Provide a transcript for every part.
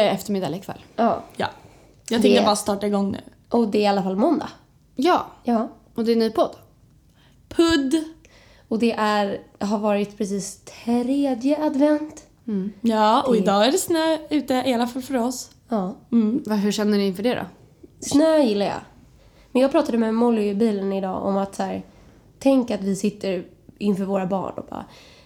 Eller eftermiddag eller kväll. Ja, Ja. Jag tänkte Det- bara starta igång nu. och det är i alla fall måndag. Ja, Ja. och det är ny podd. Pudd. Och det är, har varit precis tredje advent. Ja, och idag är det snö ute, i alla fall för oss. Ja. Va, Hur känner ni inför det då? Snö gillar jag. Men jag pratade med Molly i bilen idag om att så här, tänk att vi sitter inför våra barn och bara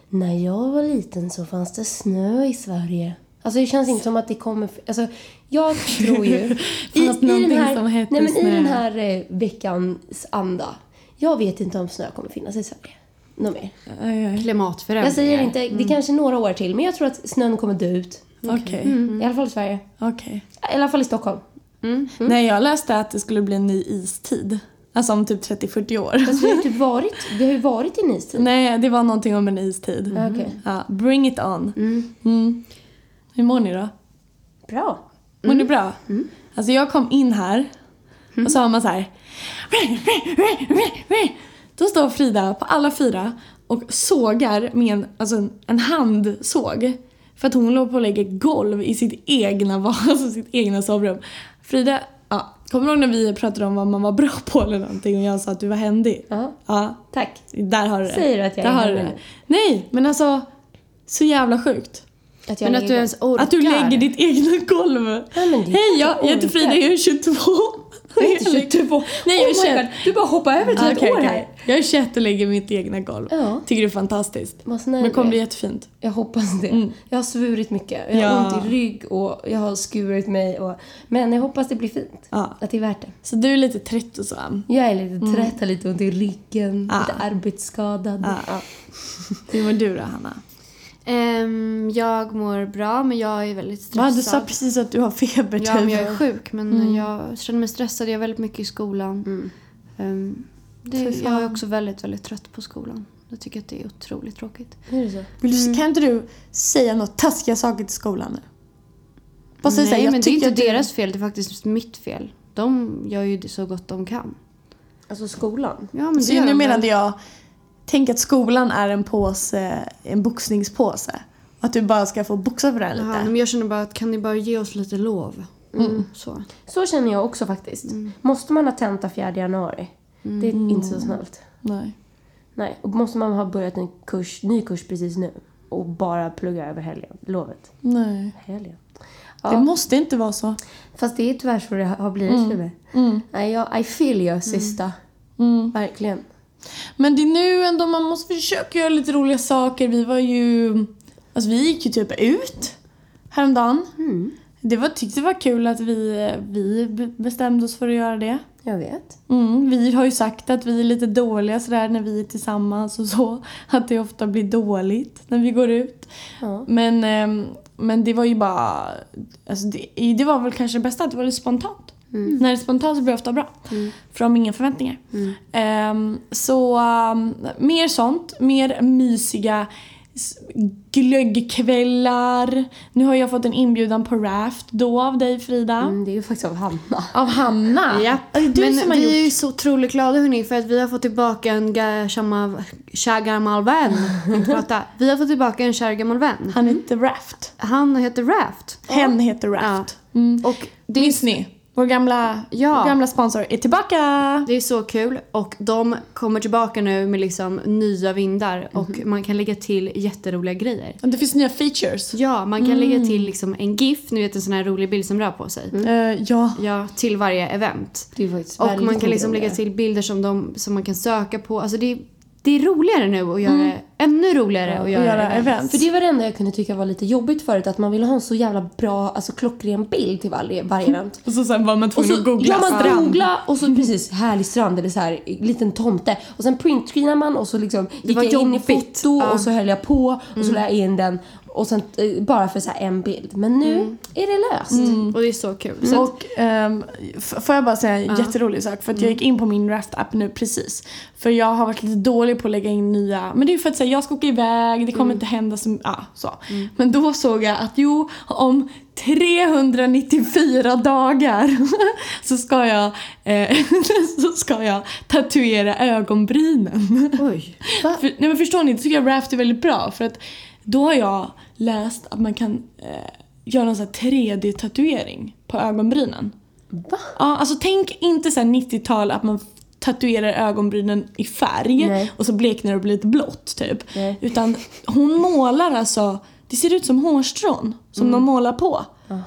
när jag var liten så fanns det snö i Sverige. Alltså det känns inte som att det kommer... Alltså jag tror ju... i, någonting den här, nej, men snö? I den här eh, veckans anda. Jag vet inte om snö kommer finnas i Sverige. Något mer. Klimatförändringar. Jag säger inte, det är kanske några år till, men jag tror att snön kommer dö ut. Okej. Mm. I alla fall i Sverige. Okej. I alla fall i Stockholm. Nej, jag läste att det skulle bli en ny istid. Alltså om typ 30-40 år. Alltså, vi, har ju typ varit, vi har ju varit i en istid. Nej, det var någonting om en istid. Ja, Okej. Ja, bring it on. Mm. Hur mår ni då? Bra. Mår ni bra? Alltså jag kom in här och så har man så här. Då står Frida på alla fyra och sågar med en, alltså en, en handsåg. För att hon låg på att lägga golv i sitt egna, alltså sitt egna sovrum. Frida, ja, kommer du ihåg när vi pratade om vad man var bra på eller någonting och jag sa att du var händig? Ja. Ja, Tack. där har du det. Säger du att jag där är händig. Nej, men alltså så jävla sjukt. Att jag Men att du igång. ens orkar. Att du lägger ditt egna golv. Ja, Hej, jag klart heter Frida, jag är 22. Jag är inte 22. Nej, jag är oh my 21. God, Du bara hoppar över till Ah, ett år okej. här. Jag är 21 och lägger mitt egna golv. Ja. Tycker det är fantastiskt. Men det kommer bli jättefint. Jag hoppas det. Jag har svurit mycket. Jag har Ja. ont i rygg och jag har skurit mig. Och... Men jag hoppas det blir fint. Ja. Att det är värt det. Så du är lite trött och så. Jag är lite trött, har lite ont i ryggen, Ah. lite arbetsskadad. Ja. Hur mår du då, Hanna? Ehm, jag mår bra, men jag är väldigt stressad. Va, du sa precis att du har feber Ja, men typ. jag är sjuk. Men jag känner mig stressad. Jag är väldigt mycket i skolan. Ehm, det, Fy jag är också väldigt, väldigt trött på skolan. Jag tycker att det är otroligt tråkigt. Är det så? Vill du, Kan inte du säga något taskiga saker till skolan nu? Bara säg Nej, här, jag men det är tycker inte att du- deras fel. Det är faktiskt mitt fel. De gör ju det så gott de kan. Alltså skolan? Ja, men det Så gör nu de menade väl. jag, tänk att skolan är en påse, en boxningspåse. Att du bara ska få boxa för den lite. Jaha, men jag känner bara att kan ni bara ge oss lite lov? Så. Så känner jag också faktiskt. Mm. Måste man ha tenta 4 januari? Det är inte så snällt. Nej. Nej, och måste man ha börjat en kurs, ny kurs precis nu och bara plugga över helgen, lovet. Nej. Helgen. Det Ja, måste inte vara så. fast det är tyvärr så det har blivit för mig. Nej, jag, I feel you, sista. Verkligen. Men det är nu ändå man måste försöka göra lite roliga saker. Vi var ju... Alltså vi gick ju typ ut häromdagen. Det var, tyckte det var kul att vi, vi be- bestämde oss för att göra det. Jag vet. Mm, vi har ju sagt att vi är lite dåliga sådär när vi är tillsammans och så. Att det ofta blir dåligt när vi går ut. Ja. Men, ehm, men det var ju bara... Alltså det, det var väl kanske det bästa, att det var lite spontant. När det är spontant så blir det ofta bra. För de har inga förväntningar. Ehm, så ehm, mer sånt, mer mysiga glöggkvällar. Nu har jag fått en inbjudan på raft då av dig Frida. Mm, det är ju faktiskt av Hanna. Av Hanna. Ja, du men som har vi gjort är ju så otroligt glada hörni för att vi har fått tillbaka en kär gammal vän. Vi har fått tillbaka en kär gammal vän. Han heter Raft. Han heter Raft. Hen heter Raft. Mm. Och det Minns ni? Vår gamla, Ja. vår gamla sponsor är tillbaka! det är så kul och de kommer tillbaka nu med liksom nya vindar och man kan lägga till jätteroliga grejer. Det finns nya features. Ja, man kan lägga till liksom en GIF, ni vet en sån här rolig bild som rör på sig. Eh, ja. Ja, till varje event. Det faktiskt Och man kan liksom lägga till bilder som, de, som man kan söka på. Alltså det, det är roligare nu att göra det. Ännu roligare att göra, göra event. För det var det enda jag kunde tycka var lite jobbigt förut, att man ville ha en så jävla bra, alltså klockren bild till varje, varje event. Och så sen var man Och tvungen så att googla ja, man strand. googla och så precis härlig strand eller så här liten tomte. Och sen printscreenar man och så liksom gick jag in i jobbigt. foto Ja. och så höll jag på och så la jag in den och sen eh, bara för så här en bild. Men nu är det löst. Och det är så kul. Så Och f- får jag bara säga en jätterolig sak? För att jag gick in på min Raft-app nu precis. För jag har varit lite dålig på att lägga in nya, men det är för att så såhär, jag ska åka iväg, det kommer inte hända som, ja så. Men då såg jag att jo, om 394 dagar så ska jag, eh, så ska jag tatuera ögonbrynen. Oj. Va? För, nej men förstår ni, det tycker jag Raft är väldigt bra för att då har jag läst att man kan eh, göra en sån här 3D-tatuering på ögonbrynen. Va? Ja, alltså tänk inte så här 90-tal att man tatuerar ögonbrynen i färg Nej. och så bleknar det och blir lite blått typ. Nej. Utan hon målar alltså, det ser ut som hårstrån som de målar på.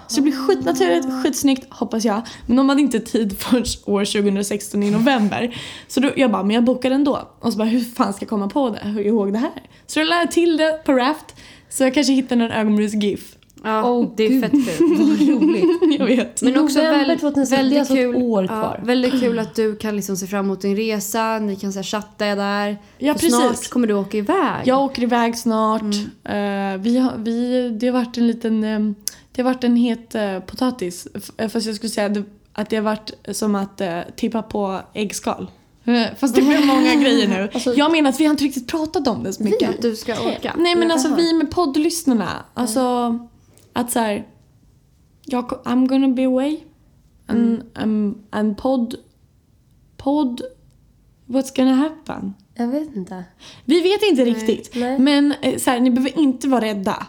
Så det blir skitnaturligt, skitsnyggt hoppas jag. Men de hade inte tid förrän år 2016 i november. Så då, jag bara, men jag bokar ändå. Och så bara, hur fan ska jag komma på det, hur ihåg det här? Så jag lade till det på Raft. Så jag kanske hittar någon ögonbryns-gif. Ja, Åh, det är gud. fett kul. Vad roligt. jag vet. Men också November väl, 2016, det är väldigt ett kul, år kvar. Ja, väldigt kul att du kan liksom se fram emot din resa, ni kan så här, chatta där. Ja, För precis. Snart kommer du åka iväg. Jag åker iväg snart. Eh, vi har, vi, det har varit en liten... eh, det har varit en het uh, potatis. Fast jag skulle säga det- att det har varit som att uh, tippa på äggskal. Fast det blir många grejer nu. Alltså- jag menar att vi har inte riktigt pratat om det så mycket. Att du ska åka. Nej men alltså vi med poddlyssnarna. Alltså att så här, jag, I'm gonna be away. And, um, and podd, podd, what's gonna happen? Jag vet inte. Vi vet inte riktigt. nej. Men eh, så här, ni behöver inte vara rädda.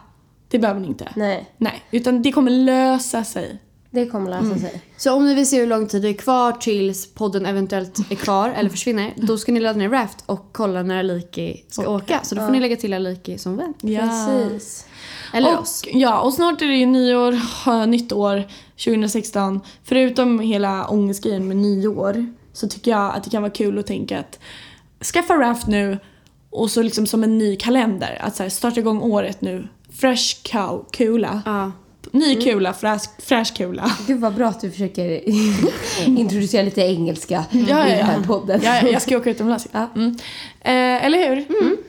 Det behöver ni inte. Nej, Nej, utan det kommer lösa sig. Det kommer lösa sig. Så om ni vill se hur lång tid det är kvar tills podden eventuellt är kvar eller försvinner, då ska ni ladda ner Raft och kolla när Aliki ska åka. Så då får ni lägga till Aliki som vän. Precis. Eller och, oss. Ja, och snart är det ju nyår, nytt år, 2016. Förutom hela ångestgrejen med nyår så tycker jag att det kan vara kul att tänka att skaffa Raft nu och så liksom som en ny kalender. Att så här, starta igång året nu. Fresh cow, kula. Ja. Ny kula, fräsch, fräsch kula. Gud vad bra att du försöker introducera lite engelska i ja, den ja. här podden. Ja, jag ska åka utomlands. Mm. Eh, eller hur?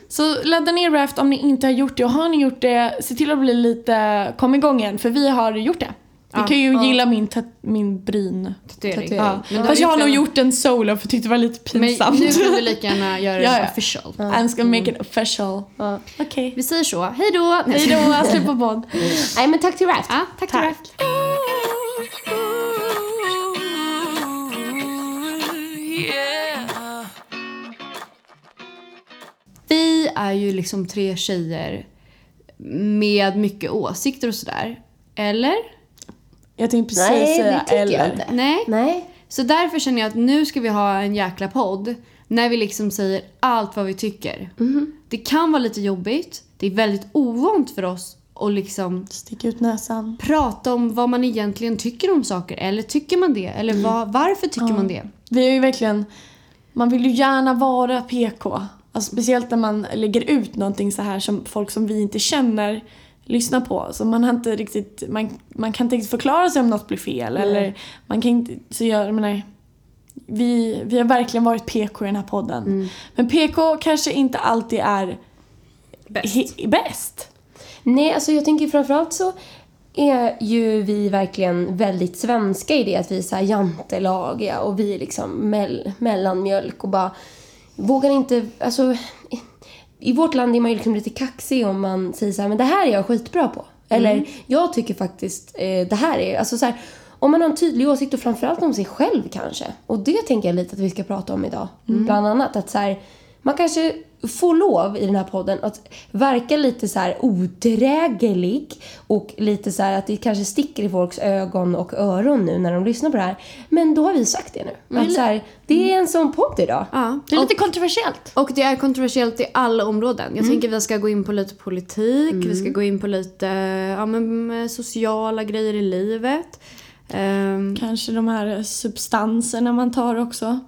Så ladda ner Raft om ni inte har gjort det. Och har ni gjort det, se till att bli lite, kom igång igen. För vi har gjort det. Ni kan ju gilla min, min bryn. Tatuering. Tatuering. Ja. Men Fast jag har nog gjort en solo för jag tyckte det var lite Men pinsamt. nu kan du lika gärna göra det Ja, ja. official. I'm gonna make it official. Ja. Okej. Vi säger så. Hej då! Hej då, slut på podd. Nej men tack till Raft. Ja, tack, Tack. tack. Vi är ju liksom tre tjejer med mycket åsikter och sådär. Eller? Jag tänkte precis Nej, det säga jag eller. inte. Nej. Nej. Så därför känner jag att nu ska vi ha en jäkla podd när vi liksom säger allt vad vi tycker. Det kan vara lite jobbigt. Det är väldigt ovant för oss att liksom Stick ut näsan. prata om vad man egentligen tycker om saker. Eller tycker man det? Eller vad, varför tycker man det? Vi är ju verkligen, man vill ju gärna vara PK. Alltså, speciellt när man lägger ut någonting så här som folk som vi inte känner lyssnar på. Så man, har inte riktigt, man, man kan inte riktigt förklara sig om något blir fel. Eller man kan inte, så jag, menar, vi, vi har verkligen varit PK i den här podden. Men PK kanske inte alltid är Bäst. he- bäst. Nej, alltså jag tänker framförallt så är ju vi verkligen väldigt svenska i det att vi är så här jantelagiga och vi är liksom mell, mellanmjölk och bara vågar inte, alltså i- vårt land är man ju liksom lite kaxig om man säger så här, men det här är jag skitbra på. Eller jag tycker faktiskt eh, det här är, alltså så här, om man har en tydlig åsikt och framförallt om sig själv kanske. Och det tänker jag lite att vi ska prata om idag. Bland annat att så här, man kanske får lov i den här podden att verka lite så här odräglig och lite så att det kanske sticker i folks ögon och öron nu när de lyssnar på det här. Men då har vi sagt det nu. Att så här, det är en sån podd idag. Ja. Det är lite kontroversiellt. Och det är kontroversiellt i alla områden. Jag tänker vi ska gå in på lite politik, vi ska gå in på lite ja, men, eh, sociala grejer i livet. Um, Kanske de här substanserna man tar också.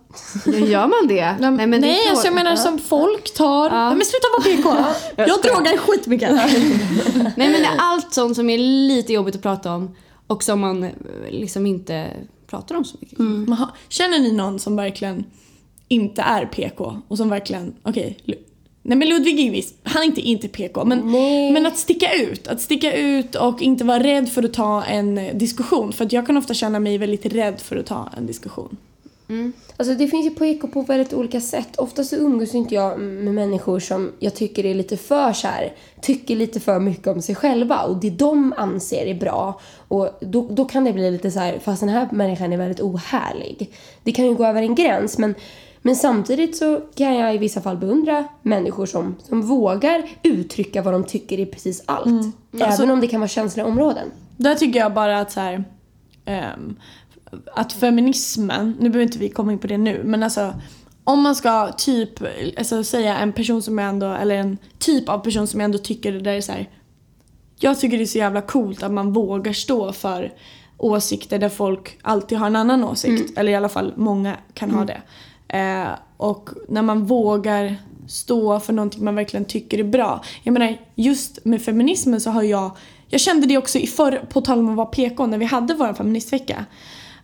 gör man det? Nej, men det nej är alltså jag menar som folk tar. Ja. Nej, men sluta vara PK. jag drogar skitmycket. Nej men allt sånt som är lite jobbigt att prata om och som man eh, liksom inte pratar om så mycket. Ha- Känner ni någon som verkligen inte är PK och som verkligen, okej. Lu- Nej men Ludvig är visst, han är inte inte PK men, Nej. men att sticka ut. Att sticka ut och inte vara rädd för att ta en eh, diskussion. För att jag kan ofta känna mig väldigt rädd för att ta en diskussion. Alltså det finns ju eko på väldigt olika sätt. Ofta så umgås inte jag med människor som jag tycker är lite för så här, tycker lite för mycket om sig själva och det de anser är bra. Och då, då kan det bli lite så här, fast den här människan är väldigt ohärlig. Det kan ju gå över en gräns men, men samtidigt så kan jag i vissa fall beundra människor som, som vågar uttrycka vad de tycker i precis allt. Även om det kan vara känsliga områden. Där tycker jag bara att så här, ehm, att feminismen, nu behöver inte vi komma in på det nu, men alltså om man ska typ alltså, säga en person som jag ändå, eller en typ av person som jag ändå tycker det där är så här. Jag tycker det är så jävla coolt att man vågar stå för åsikter där folk alltid har en annan åsikt. Eller i alla fall många kan ha det. Eh, och när man vågar stå för någonting man verkligen tycker är bra. Jag menar, just med feminismen så har jag... Jag kände det också i förr, på tal om att vara PK, när vi hade vår feministvecka.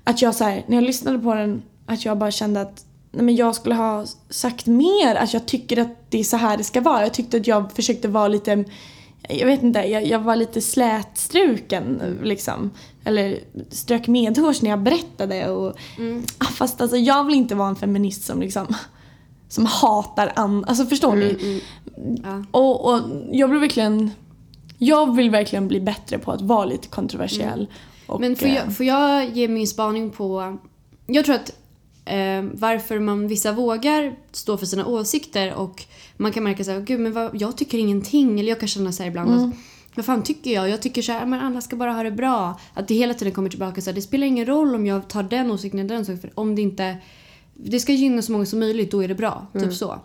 Att jag så här, när jag lyssnade på den, att jag bara kände att nej men jag skulle ha sagt mer. Att jag tycker att det är så här det ska vara. Jag tyckte att jag försökte vara lite jag vet inte, jag, jag var lite slätstruken liksom. Eller strök medhårs när jag berättade. Och, ah, fast alltså jag vill inte vara en feminist som liksom som hatar andra. Alltså förstår ni? Ja. Och, och jag vill verkligen jag vill verkligen bli bättre på att vara lite kontroversiell. Och, Men får eh, jag, får jag ge min spaning på... Jag tror att eh, varför man vissa vågar stå för sina åsikter och man kan märka så här, gud men vad, jag tycker ingenting. Eller jag kan känna så här ibland att vad fan tycker jag? Jag tycker så här, men alla ska bara ha det bra. Att det hela tiden kommer tillbaka så här, det spelar ingen roll om jag tar den åsikten eller den åsikten. För om det inte... Det ska gynna så många som möjligt, då är det bra. Typ så.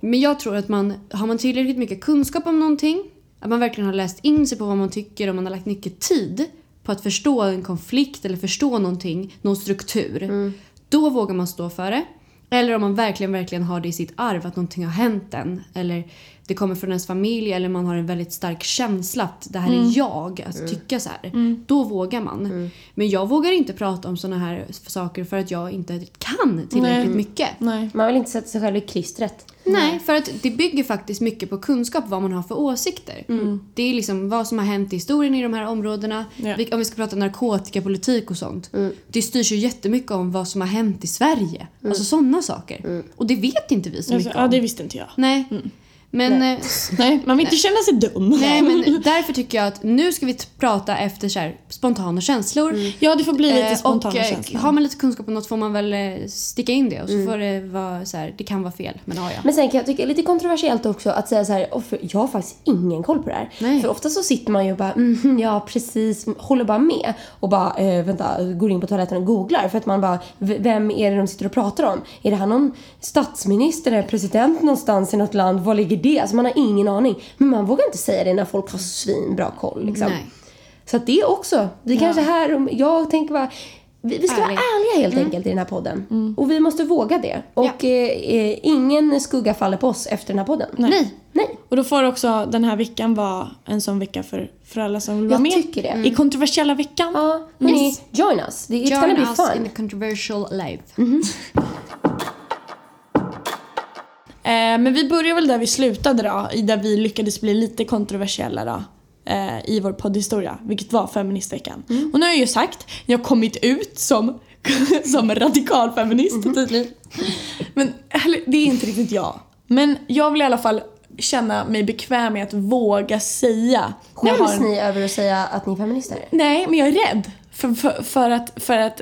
Men jag tror att man, har man tillräckligt mycket kunskap om någonting, att man verkligen har läst in sig på vad man tycker och man har lagt mycket tid på att förstå en konflikt eller förstå någonting, någon struktur. Då vågar man stå för det. Eller om man verkligen, verkligen har det i sitt arv att någonting har hänt en. Eller det kommer från ens familj eller man har en väldigt stark känsla att det här är jag, att tycka så här. Då vågar man. Men jag vågar inte prata om såna här saker för att jag inte kan tillräckligt Nej. mycket. Nej. Man vill inte sätta sig själv i klistret. Nej, för att det bygger faktiskt mycket på kunskap vad man har för åsikter. Det är liksom vad som har hänt i historien i de här områdena. Ja. Om vi ska prata narkotikapolitik och sånt. Det styrs ju jättemycket om vad som har hänt i Sverige. Alltså sådana saker. Och det vet inte vi så Alltså, mycket ja, om. det visste inte jag. Nej. Men, Nej. eh, Nej, man vill inte känna sig dum. nej, men därför tycker jag att nu ska vi prata efter så här, spontana känslor. Ja, det får bli lite Eh, spontana och eh, känslor. har man lite kunskap om något får man väl eh, sticka in det och så får det vara så här, det kan vara fel men ja ja. Men sen kan jag tycka lite kontroversiellt också att säga så här, "Åh, för jag har faktiskt ingen koll på det här. Nej. För ofta så sitter man ju och bara, mm, ja precis, håller bara med och bara, eh, vänta, går in på toaletten och googlar för att man bara, vem är det de sitter och pratar om? Är det här någon statsminister eller president någonstans i något land? Var ligger det? Alltså man har ingen aning. Men man vågar inte säga det när folk har svinbra koll liksom. Nej. Så att det är också, det är kanske här, jag tänker bara, vi, vi ska Ärlig. vara ärliga helt enkelt i den här podden. Och vi måste våga det. Och eh, eh, ingen skugga faller på oss efter den här podden. Nej. Nej. Och då får också den här veckan vara en sån vecka för, för alla som vill vara Jag med. tycker det. I kontroversiella veckan. Ja, hörni, join us. It's gonna Join be us in fun. the controversial life. Eh, men vi börjar väl där vi slutade då, där vi lyckades bli lite kontroversiella då. Eh, I vår poddhistoria, vilket var feministveckan. Och nu har jag ju sagt, jag har kommit ut som, som radikal feminist tydligen. Men eller, det är inte riktigt jag. Men jag vill i alla fall känna mig bekväm med att våga säga. Skäms en- ni över att säga att ni är feminister? Nej, men jag är rädd. För, för, för, att, för att,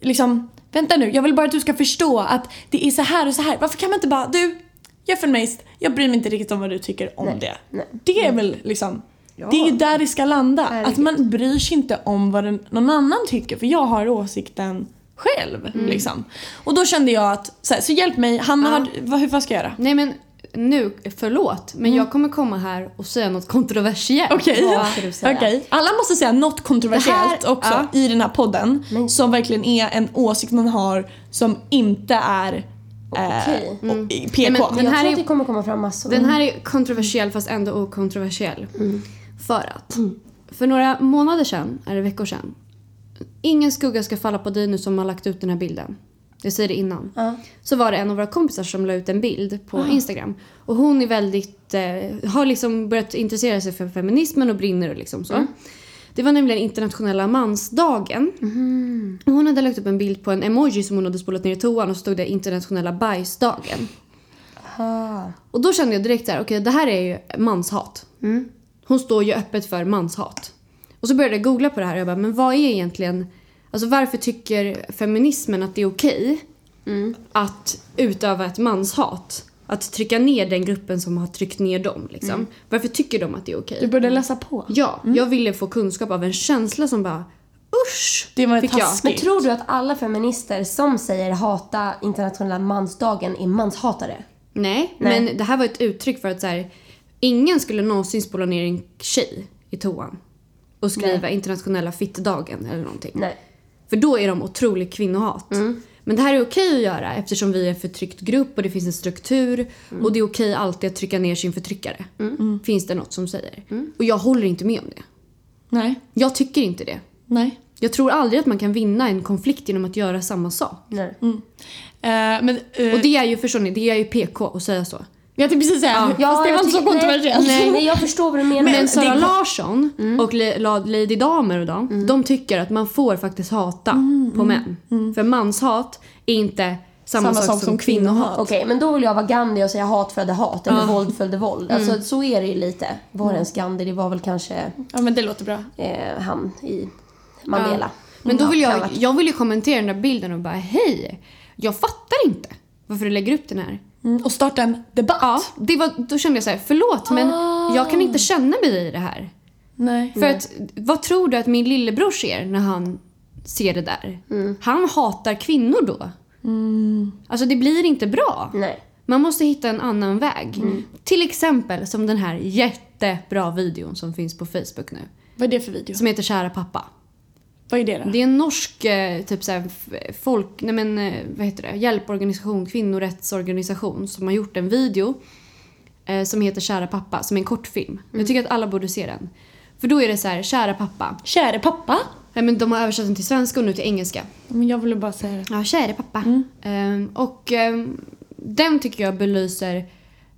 liksom, vänta nu, jag vill bara att du ska förstå att det är så här och så här. Varför kan man inte bara, du, jag är feminist, jag bryr mig inte riktigt om vad du tycker om det. nej. Det är väl liksom, det är ju där det ska landa. Herregud. Att man bryr sig inte om vad den, någon annan tycker, för jag har åsikten själv. Liksom. Och då kände jag att, så, här, så hjälp mig, Hanna, har, vad, hur, vad ska jag göra? Nej men nu, förlåt, men jag kommer komma här och säga något kontroversiellt. Okej. Säga? Okej. Alla måste säga något kontroversiellt här- också ja. i den här podden. Men- Som verkligen är en åsikt man har som inte är Okej. och- i PK. Nej, men- Jag Den här tror är- att det kommer komma fram massor. Den här är kontroversiell fast ändå okontroversiell. För att för några månader sedan, eller veckor sedan, ingen skugga ska falla på dig nu som har lagt ut den här bilden. Jag säger det innan. Ja. Så var det en av våra kompisar som la ut en bild på Instagram. Och hon är väldigt, eh, har liksom börjat intressera sig för feminismen och brinner och liksom så. Det var nämligen internationella mansdagen. Hon hade lagt upp en bild på en emoji som hon hade spolat ner i toan och så stod det internationella bajsdagen. Ah. Och då kände jag direkt så här, okej det här är ju manshat. Hon står ju öppet för manshat. Och så började jag googla på det här och jag bara, men vad är egentligen, alltså varför tycker feminismen att det är okej att utöva ett manshat? Att trycka ner den gruppen som har tryckt ner dem liksom. Varför tycker de att det är okej? Du började läsa på. Ja, jag ville få kunskap av en känsla som bara usch! Det var fick jag. taskigt. Men tror du att alla feminister som säger hata internationella mansdagen är manshatare? Nej, Nej. men det här var ett uttryck för att så här, ingen skulle någonsin spola ner en tjej i toan och skriva internationella fittdagen eller någonting. Nej. För då är de otroligt kvinnohat. Men det här är okej att göra eftersom vi är en förtryckt grupp och det finns en struktur och det är okej alltid att trycka ner sin förtryckare. Finns det något som säger. Och jag håller inte med om det. Nej. Jag tycker inte det. Nej. Jag tror aldrig att man kan vinna en konflikt genom att göra samma sak. Nej. Eh, men, eh, Och det är ju, förstår ni, det är ju PK att säga så. jag tänkte precis säga, fast det var inte så kontroversiellt. Nej, nej, jag förstår vad du menar. Men Sara det- Larsson och Le- La- Lady Damer och dem, de tycker att man får faktiskt hata på män. För manshat är inte samma, sak, som, kvinnohat. Okej, men då vill jag vara Gandhi och säga hat födde hat eller våld födde våld. Alltså så är det ju lite. Var ens Gandhi? Det var väl kanske Ja men det låter bra. eh, han i Mandela. Men då vill Ja, jag, jag vill ju kommentera den där bilden och bara hej, jag fattar inte varför du lägger upp den här. Mm, och starta en debatt. Ja, det var, då kände jag så här, förlåt men jag kan inte känna mig i det här. Nej. För att, vad tror du att min lillebror ser när han ser det där? Han hatar kvinnor då. Alltså det blir inte bra. Nej. Man måste hitta en annan väg. Till exempel som den här jättebra videon som finns på Facebook nu. Vad är det för video? Som heter Kära pappa. Vad är det då? Det är en norsk eh, typ såhär, f- folk, nej men eh, vad heter det, hjälporganisation, kvinnorättsorganisation som har gjort en video eh, som heter Kära pappa, som är en kortfilm. Jag tycker att alla borde se den. För då är det så här, kära pappa. Käre pappa? Nej, men de har översatt den till svenska och nu till engelska. Men jag ville bara säga det. Ja, kära pappa. Ehm, och ehm, den tycker jag belyser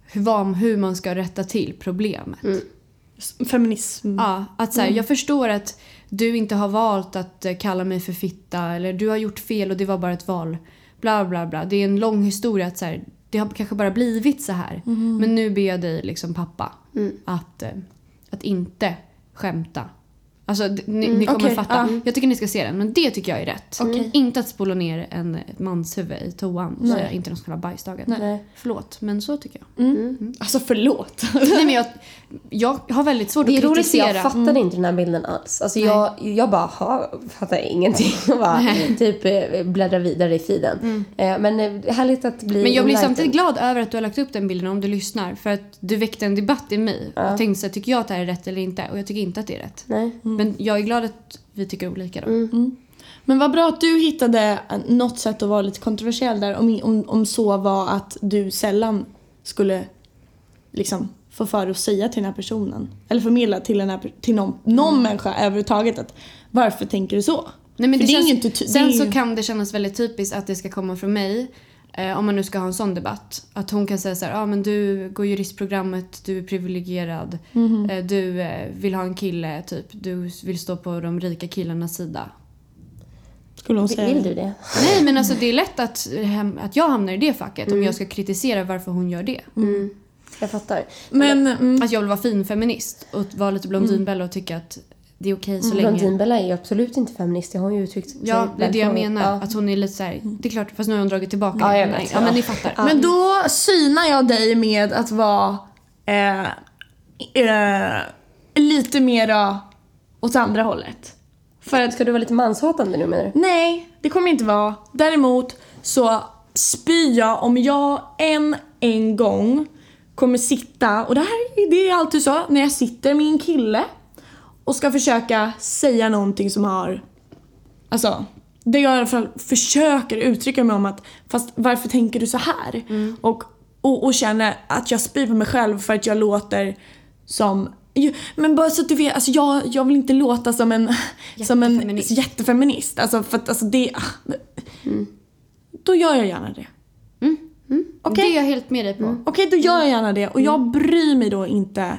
hur, hur man ska rätta till problemet. S- Feminism. Ja, att så här, jag förstår att du inte har valt att eh, kalla mig för fitta eller du har gjort fel och det var bara ett val. Bla bla bla. Det är en lång historia att så här, det har kanske bara blivit så här. Men nu ber jag dig liksom pappa att, eh, att inte skämta. Alltså ni, ni kommer okej, fatta. ja. Jag tycker ni ska se den men det tycker jag är rätt. Okej. Inte att spola ner en ett manshuvud i toan och säga internationella bajsdagen. Nej. Förlåt men så tycker jag. Alltså förlåt. Nej men jag, jag har väldigt svårt Det är att roligt kritisera. jag fattade inte den här bilden alls. Alltså jag, jag bara, ha, fattar ingenting. Och bara typ eh, bläddrar vidare i feeden. Eh, Men eh, härligt att bli Men jag blir samtidigt glad över att du har lagt upp den bilden om du lyssnar. För att du väckte en debatt i mig. Och tänkte så här, tycker jag att det här är rätt eller inte? Och jag tycker inte att det är rätt. Nej. Men jag är glad att vi tycker olika då. Men vad bra att du hittade något sätt att vara lite kontroversiell där. Om, om, om så var att du sällan skulle liksom få för att säga till den här personen. Eller förmedla till, den här, till någon, någon människa överhuvudtaget att varför tänker du så? Nej, men För det det känns, inte ty- sen det är ju- så kan det kännas väldigt typiskt att det ska komma från mig. Eh, om man nu ska ha en sån debatt. Att hon kan säga så här, ja ah, men du går juristprogrammet, du är privilegierad. Mhm. Eh, du eh, vill ha en kille, typ. Du vill stå på de rika killarnas sida. Skulle hon säga. vill du det? Nej men alltså det är lätt att, hem- att jag hamnar i det facket om jag ska kritisera varför hon gör det. Jag fattar. Men mm, Att jag vill vara fin feminist och vara lite blondinbella och tycka att det är okej så länge. Blondinbella är ju absolut inte feminist. Det har hon ju uttryckt sig Ja, det är det jag menar. många- Att hon är lite såhär, det är klart, fast nu har hon dragit tillbaka Ja, jag Nej, vet. Ja, men Ja. ni fattar. Men då synar jag dig med att vara eh, eh, lite mera åt andra hållet. För att, Ska du vara lite manshatande nu menar du? nej, det kommer jag inte vara. Däremot så spyr jag om jag en, en gång kommer sitta, och det här det är alltid så, när jag sitter med en kille och ska försöka säga någonting som har, alltså, det jag i alla fall försöker uttrycka mig om att, fast varför tänker du så här? Och, och, och känner att jag spyr på mig själv för att jag låter som men bara så att du vet, alltså jag, jag vill inte låta som en, som en Jättefeminist. Alltså för att alltså det... ah, Då gör jag gärna det. Det är jag helt med dig på. Okej, då gör jag gärna det. Och jag bryr mig då inte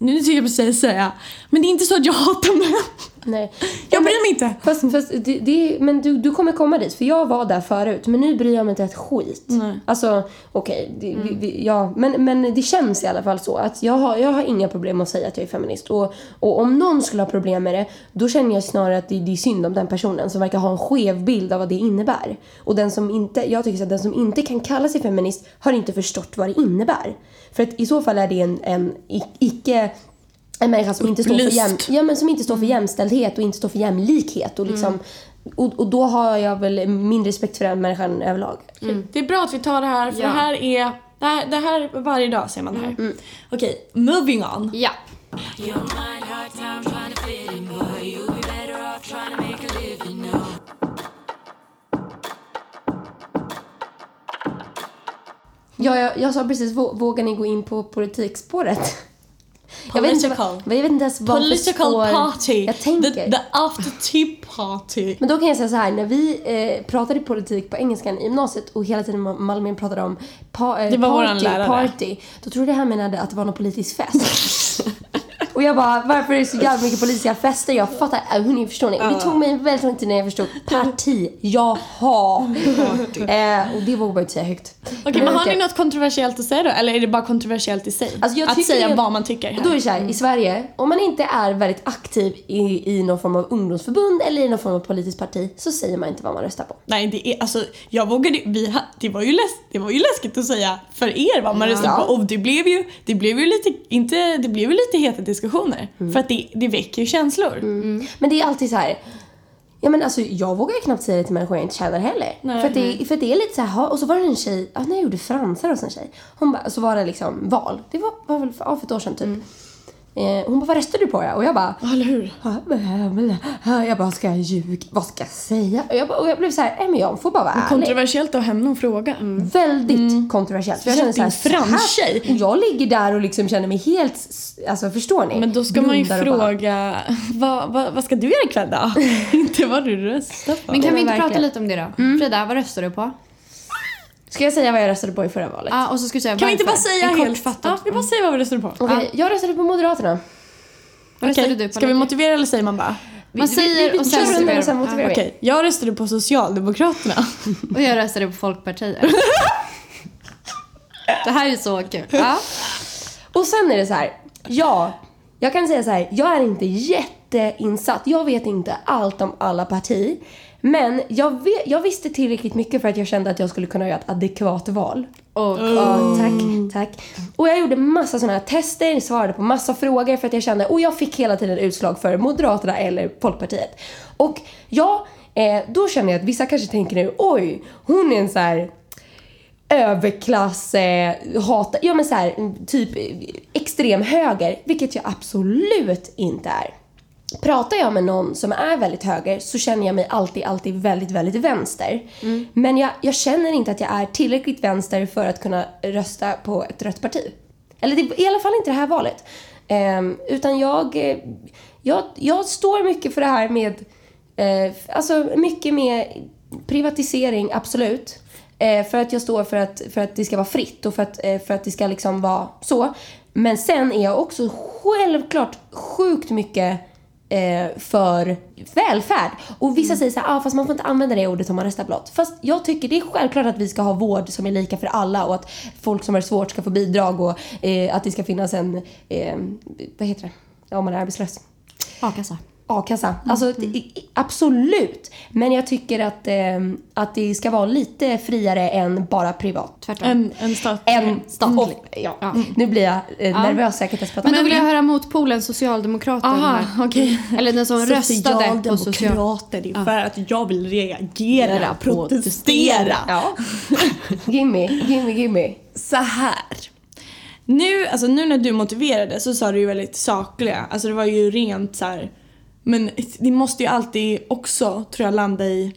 nu tycker jag precis säga, men det är inte så att jag hatar män. Nej. Jag bryr mig inte. Fast, fast det, det, men du, du kommer komma dit, för jag var där förut. Men nu bryr jag mig inte ett skit. Nej. Alltså, okej, vi- vi- ja, men, men det känns i alla fall så att jag har, jag har inga problem med att säga att jag är feminist. Och, och om någon skulle ha problem med det, då känner jag snarare att det, det är synd om den personen som verkar ha en skev bild av vad det innebär. Och den som inte, jag tycker att den som inte kan kalla sig feminist har inte förstått vad det innebär. För att i så fall är det en, en icke en människa som inte, står för jäm, ja, men som inte står för jämställdhet och inte står för jämlikhet. Och, liksom, och, och då har jag väl mindre respekt för den människan överlag. Det är bra att vi tar det här, för Ja. det här är det här, det här varje dag ser man det här. Okej, moving on. Ja. Ja, jag, jag sa precis, vå- vågar ni gå in på politikspåret? Jag vet, inte, vad- jag vet inte ens vad för Political spår party. jag tänker. The, the after tea party. Men då kan jag säga så här, när vi eh, pratade politik på engelskan i gymnasiet och hela tiden Malmö pratade om pa, eh, party, party, då trodde jag han menade att det var någon politisk fest. och jag bara, varför är det så jävla mycket politiska fester? Jag fattar, äh, hur ni förstår ni? Och det tog mig väldigt lång tid när jag förstod parti, jaha. eh, och det vågar man inte säga högt. Okej, men har ni något kontroversiellt att säga då? Eller är det bara kontroversiellt i sig? Alltså, jag att säga det- vad man tycker här. Då är det så här, i Sverige, om man inte är väldigt aktiv i, i någon form av ungdomsförbund eller i någon form av politiskt parti så säger man inte vad man röstar på. Nej, det är alltså, jag vågade vi, det, var ju läs, det var ju läskigt att säga för er vad man röstar Ja. på och det blev ju, det blev ju lite, inte, det blev ju lite heta diskussioner. Mm. För att det, det väcker ju känslor. Men det är alltid så här. Ja men alltså jag vågar ju knappt säga det till människor jag inte känner heller. Nej. för, att det, för att det är lite så här, och så var det en tjej, ja, när jag gjorde fransar hos en tjej. Hon bara, så var det liksom val. Det var, var väl för, ja, för ett år sedan typ. Eh, hon bara, vad röstade du på? Ja? Och jag bara, eller hur? jag bara, ska jag ljuga? Vad ska jag säga? Och jag, bara, och jag blev så här, men jag får bara vara ärlig. Kontroversiellt av henne att fråga. Väldigt kontroversiellt. För jag känner så här, franstjej. och jag ligger där och liksom känner mig helt, alltså förstår ni? Men då ska man ju och fråga, vad, vad, vad ska du göra ikväll då? Inte vad du röstar på. Men kan vi inte prata lite om det då? Frida, vad röstar du på? Ska jag säga vad jag röstade på i förra valet? Ja, och så ska du säga kan vi inte bara säga En helt... kortfattat. Ja, vi bara säger vad vi röstar på. Okej, jag röstade på Moderaterna. Vad röstade du på? Ska vi motivera eller säger man bara? Man säger och sen kör rundan och sen motiverar motiverar vi. Okej, jag röstade på Socialdemokraterna. Och jag röstade på Folkpartiet. det här är så kul. Ja. Och sen är det så här, ja, jag kan säga så här, jag är inte jätteinsatt. Jag vet inte allt om alla partier. Men jag, vet, jag visste tillräckligt mycket för att jag kände att jag skulle kunna göra ett adekvat val. Och, Ja, tack, tack. Och jag gjorde massa sådana här tester, svarade på massa frågor för att jag kände, och jag fick hela tiden utslag för Moderaterna eller Folkpartiet. Och ja, eh, då känner jag att vissa kanske tänker nu, oj, hon är en så här överklass, eh, hata, ja men så här, typ eh, extrem höger, vilket jag absolut inte är. Pratar jag med någon som är väldigt höger så känner jag mig alltid, alltid väldigt, väldigt vänster. Men jag, jag känner inte att jag är tillräckligt vänster för att kunna rösta på ett rött parti. Eller det, i alla fall inte det här valet. Ehm, utan jag, eh, jag, jag står mycket för det här med, eh, alltså mycket med privatisering, absolut. Eh, för att jag står för att, för att det ska vara fritt och för att, eh, för att det ska liksom vara så. Men sen är jag också självklart sjukt mycket för välfärd. Och vissa säger så här, ah, fast man får inte använda det ordet om man röstar blått. Fast jag tycker det är självklart att vi ska ha vård som är lika för alla och att folk som har svårt ska få bidrag och eh, att det ska finnas en, eh, vad heter det, om man är arbetslös. A-kassa. A-kassa. Alltså i- absolut. Men jag tycker att, eh, att det ska vara lite friare än bara privat. Tvärtom. En, en stat. En Statlig. och- Ja. Nu blir jag eh, nervös säkert att prata. Men då vill jag höra motpolen, Socialdemokraterna. Aha, okej. Eller den som röstade på social... Socialdemokrater, det är för att jag vill reagera, Göra, protestera. Ja. gimme, gimme, gimme. Så här. Nu, alltså nu när du motiverade så sa du ju väldigt sakliga, alltså det var ju rent så här. Men det måste ju alltid också, tror jag, landa i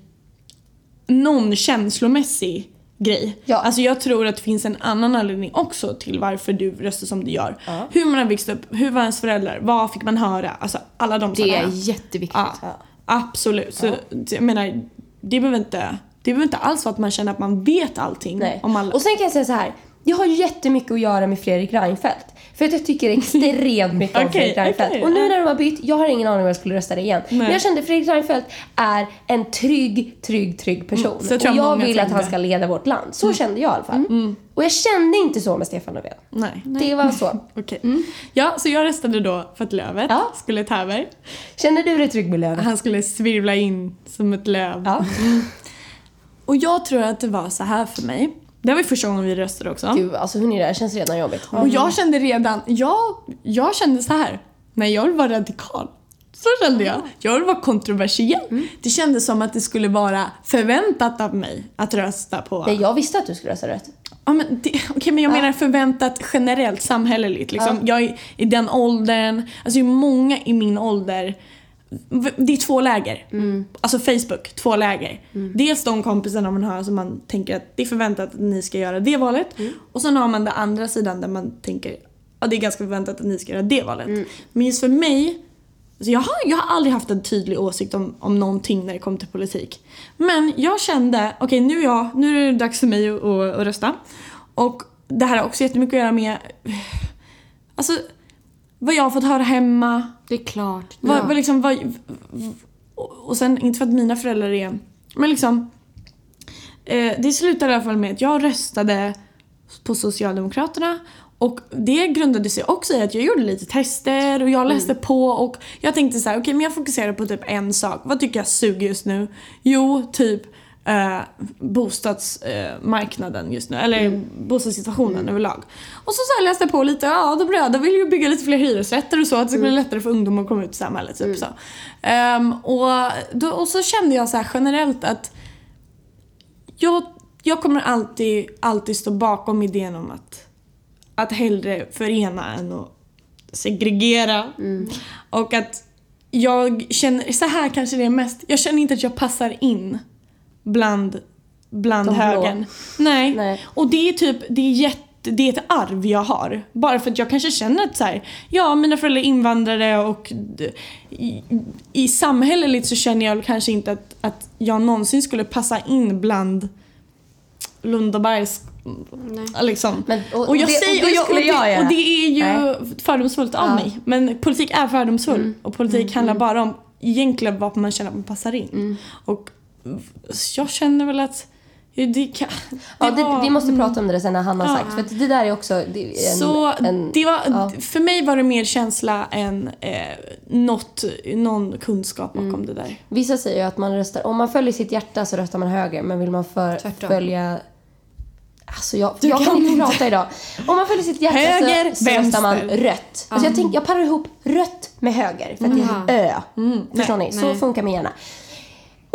någon känslomässig grej. Ja. Alltså jag tror att det finns en annan anledning också till varför du röstar som du gör. Ja. Hur man har växt upp, hur var ens föräldrar, vad fick man höra? Alltså alla de Det är sakerna. jätteviktigt. Ja, absolut. Så jag menar, det behöver inte, det behöver inte alls vara att man känner att man vet allting Nej. om alla. Och sen kan jag säga så här. Jag har jättemycket att göra med Fredrik Reinfeldt. För att jag tycker extremt mycket om Okej, Fredrik Reinfeldt. okej, och nu när de har bytt, jag har ingen aning om jag skulle rösta igen. Men jag kände Fredrik Reinfeldt är en trygg, trygg, trygg person. Mm, jag och att jag vill att han ska leda vårt land. Så kände jag i alla fall. Och jag kände inte så med Stefan Löfven. Nej. Det var så. Okej. Ja, så jag röstade då för att Lövet Ja. skulle ta över. Känner du dig trygg med Löfven? Han skulle svirvla in som ett löv. Ja. Och jag tror att det var så här för mig. Det var ju första gången vi röstade också. Gud, alltså hörni, det här känns redan jobbigt. Och jag kände redan, jag, jag kände så här. Nej, jag vill vara radikal. Så kände jag. Jag vill vara kontroversiell. Det kändes som att det skulle vara förväntat av mig att rösta på... Nej, jag visste att du skulle rösta ött. Ja, men det, okej, men jag menar förväntat generellt samhälleligt. Liksom. Jag är i den åldern, alltså det är många i min ålder. Det är två läger. Alltså Facebook, två läger. Dels de kompisarna man har som man tänker att det är förväntat att ni ska göra det valet. Och sen har man den andra sidan där man tänker att det är ganska förväntat att ni ska göra det valet. Men just för mig Alltså jag, har, jag har aldrig haft en tydlig åsikt om, om någonting när det kommer till politik. Men jag kände, okej nu, är jag, nu är det dags för mig att, att, att rösta. Och det här har också jättemycket att göra med alltså, vad jag har fått höra hemma. Det är klart. Vad, ja. vad liksom, vad, och sen, inte för att mina föräldrar är... Men liksom... Eh, det slutade i alla fall med att jag röstade på Socialdemokraterna. Och det grundade sig också i att jag gjorde lite tester och jag läste på och jag tänkte så här: okej men jag fokuserar på typ en sak. Vad tycker jag suger just nu? Jo, typ eh, bostadsmarknaden just nu, eller bostadssituationen överlag. Och så, så läste jag på lite, ja de röda vill ju bygga lite fler hyresrätter och så, att det ska bli lättare för ungdomar att komma ut i samhället. Typ så. Ehm, och, då, och så kände jag så här generellt att jag, jag kommer alltid, alltid stå bakom idén om att, att hellre förena än att segregera. Och att jag känner, så här kanske det är mest, jag känner inte att jag passar in bland, bland De blå. högern. Nej. Nej. Och det är typ, det är jätte det är ett arv jag har. Bara för att jag kanske känner att så här, ja mina föräldrar är invandrare och i, i samhälleligt så känner jag kanske inte att, att jag någonsin skulle passa in bland Lundabergs Nej. liksom. Men- och- och jag det- säger, och det och, jag, och, det, och det är ju Nej. fördomsfullt av Ja. mig. Men politik är fördomsfull Mm. och politik handlar bara om egentligen vad man känner att man passar in. Mm. Och jag känner väl att det kan... Ja, det, var- vi måste prata om det sen när han har Ja. sagt. För det där är också det är en, så en, det var, ja. för mig var det mer känsla än eh, något, någon kunskap bakom Mm. det där. Vissa säger ju att man röstar, om man följer sitt hjärta så röstar man höger. Men vill man för, Tvärtom. följa... Alltså jag, jag kan kan inte prata idag. Om man följer sitt hjärta Höger, så, så röstar man rött. Alltså jag, tänk, jag parar ihop rött med höger för att det är Ö. Förstår ni? Så nej. funkar min hjärna.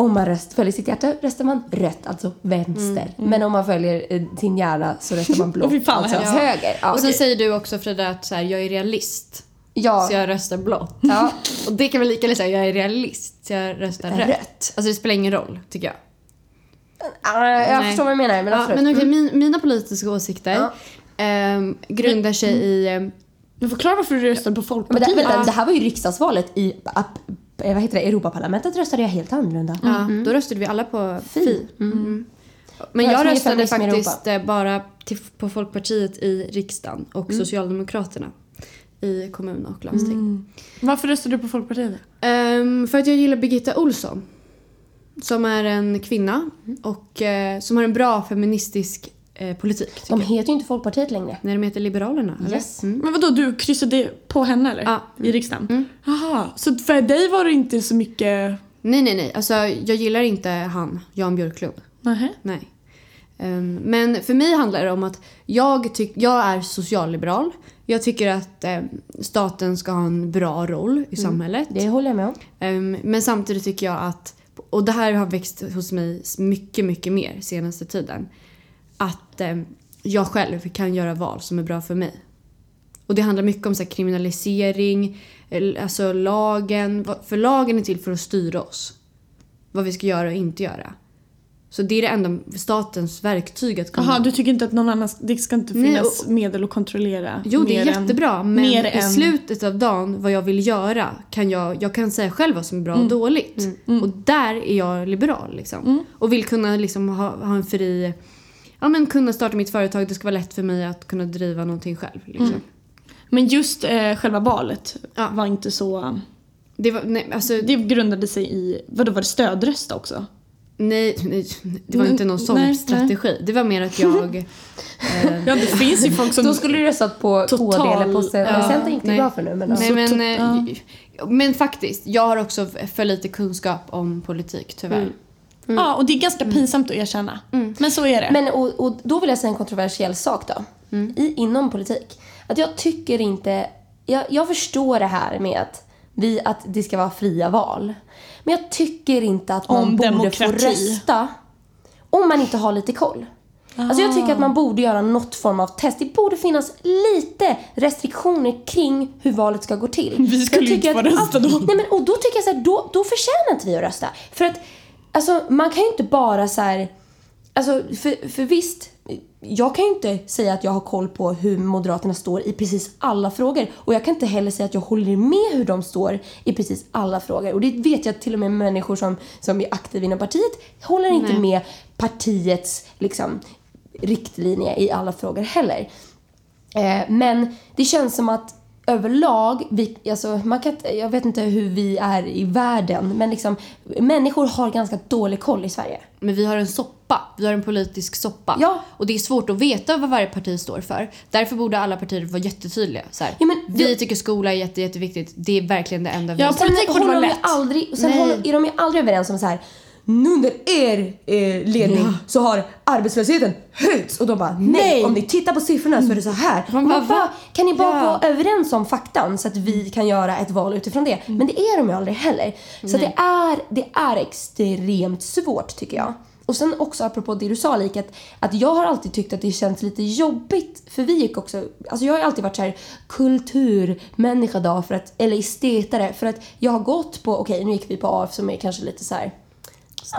Om man röst, följer sitt hjärta röstar man rött, alltså vänster. Men om man följer eh, sin hjärna så röstar man blå, Åh, fy fan, vad alltså hemskt. höger. Ja, Och sen okej. säger du också Frida att så här, jag är realist. ja, Så jag röstar blått. ja, Och det kan väl lika gärna säga jag är realist. Så jag röstar rött. Rött. Alltså det spelar ingen roll, tycker jag. Jag Nej. förstår vad du menar. Men Ja, absolut. men okej, min, mina politiska åsikter Ja. ehm, grundar sig i... ehm, Men förklara varför du röstade på Men Folkpartiet. det, vänta, det här var ju riksdagsvalet i app, eh, vad heter det, Europaparlamentet röstade jag helt annorlunda. Ja, då röstade vi alla på Fi. Mm. Men Ja, jag är röstade faktiskt eh, bara till, på Folkpartiet i riksdagen och Socialdemokraterna i kommun och landsting. Varför röstade du på Folkpartiet? Ehm, för att jag gillar Birgitta Olsson. Som är en kvinna och eh, som har en bra feministisk eh, politik. De jag. heter ju inte Folkpartiet längre. När de heter Liberalerna, eller? Yes. Mm. Men vadå, du kryssade på henne eller? Ja. I riksdagen? Jaha, så för dig var det inte så mycket... Nej, nej, nej. Alltså, jag gillar inte han, Jan Björklund. Nähä. Nej. Ehm, men för mig handlar det om att jag, tyck, jag är socialliberal. Jag tycker att ehm, staten ska ha en bra roll i samhället. Det håller jag med om. Ehm, men samtidigt tycker jag att, och det här har växt hos mig mycket, mycket mer senaste tiden. Att ehm, jag själv kan göra val som är bra för mig. Och det handlar mycket om så här, kriminalisering, alltså lagen. För lagen är till för att styra oss. Vad vi ska göra och inte göra. Så det är det enda statens verktyg att kunna... Jaha, du tycker inte att någon annan... Det ska inte Nej, finnas och- medel att kontrollera? Jo, det är mer än- jättebra. Men i slutet av dagen, vad jag vill göra, kan jag, jag kan säga själv vad som är bra Mm. och dåligt. Och där är jag liberal. Liksom. Och vill kunna liksom ha, ha en fri ja, men kunna starta mitt företag. Det ska vara lätt för mig att kunna driva någonting själv. Liksom. Men just eh, själva valet Ja. var inte så... Det, var, nej, alltså, Det grundade sig i, vadå var det stödrösta också? nej, nej, det var Mm, inte någon sån nej, nej. strategi. Det var mer att jag... eh, Ja det finns ju folk som... Då skulle du röstat på Total- KD eller på Centern. ja, Centern gick det nej. bra för nu men Nej, men, eh, men faktiskt, jag har också för lite kunskap om politik tyvärr. Ja och det är ganska pinsamt att erkänna. Men så är det. Men och, och då vill jag säga en kontroversiell sak då. I, inom politik. Att jag tycker inte... Jag, jag förstår det här med att, vi, att det ska vara fria val. Men jag tycker inte att man Om borde demokrati. få rösta om man inte har lite koll. Alltså jag tycker att man borde göra något form av test. Det borde finnas lite restriktioner kring hur valet ska gå till. Vi skulle inte få rösta då. Nej men och då tycker jag så här, då, då förtjänar inte vi att rösta. För att, alltså man kan ju inte bara så här, alltså för, för visst, jag kan ju inte säga att jag har koll på hur Moderaterna står i precis alla frågor. Och jag kan inte heller säga att jag håller med hur de står i precis alla frågor. Och det vet jag till och med människor som, som är aktiva inom partiet håller inte Nej. med partiets liksom, riktlinje i alla frågor heller. Eh, men det känns som att överlag, vi, alltså, man kan, jag vet inte hur vi är i världen, men liksom, människor har ganska dålig koll i Sverige. Men vi har en soppa. Vi har en politisk soppa. Ja. Och det är svårt att veta vad varje parti står för. Därför borde alla partier vara jättetydliga. Så Ja, men vi jag- tycker skola är jätte, jätteviktigt. Det är verkligen det enda vi Ja, har Politik borde håller vara lätt. aldrig, sen Nej. håller, är de ju aldrig överens om så här. "Nu Under er eh, ledning så har arbetslösheten höjts och de bara nej, Nej. om ni tittar på siffrorna så är det så här. Man bara, bara, kan ni bara Ja. vara överens om faktan så att vi kan göra ett val utifrån det? Men det är de ju aldrig heller. Så det är, det är extremt svårt tycker jag. Och sen också apropå det du sa Lik, att, att jag har alltid tyckt att det känns lite jobbigt för vi gick också, alltså jag har alltid varit så här kulturmänniska då för att, eller estetare för att jag har gått på, okej nu gick vi på AF som är kanske lite så här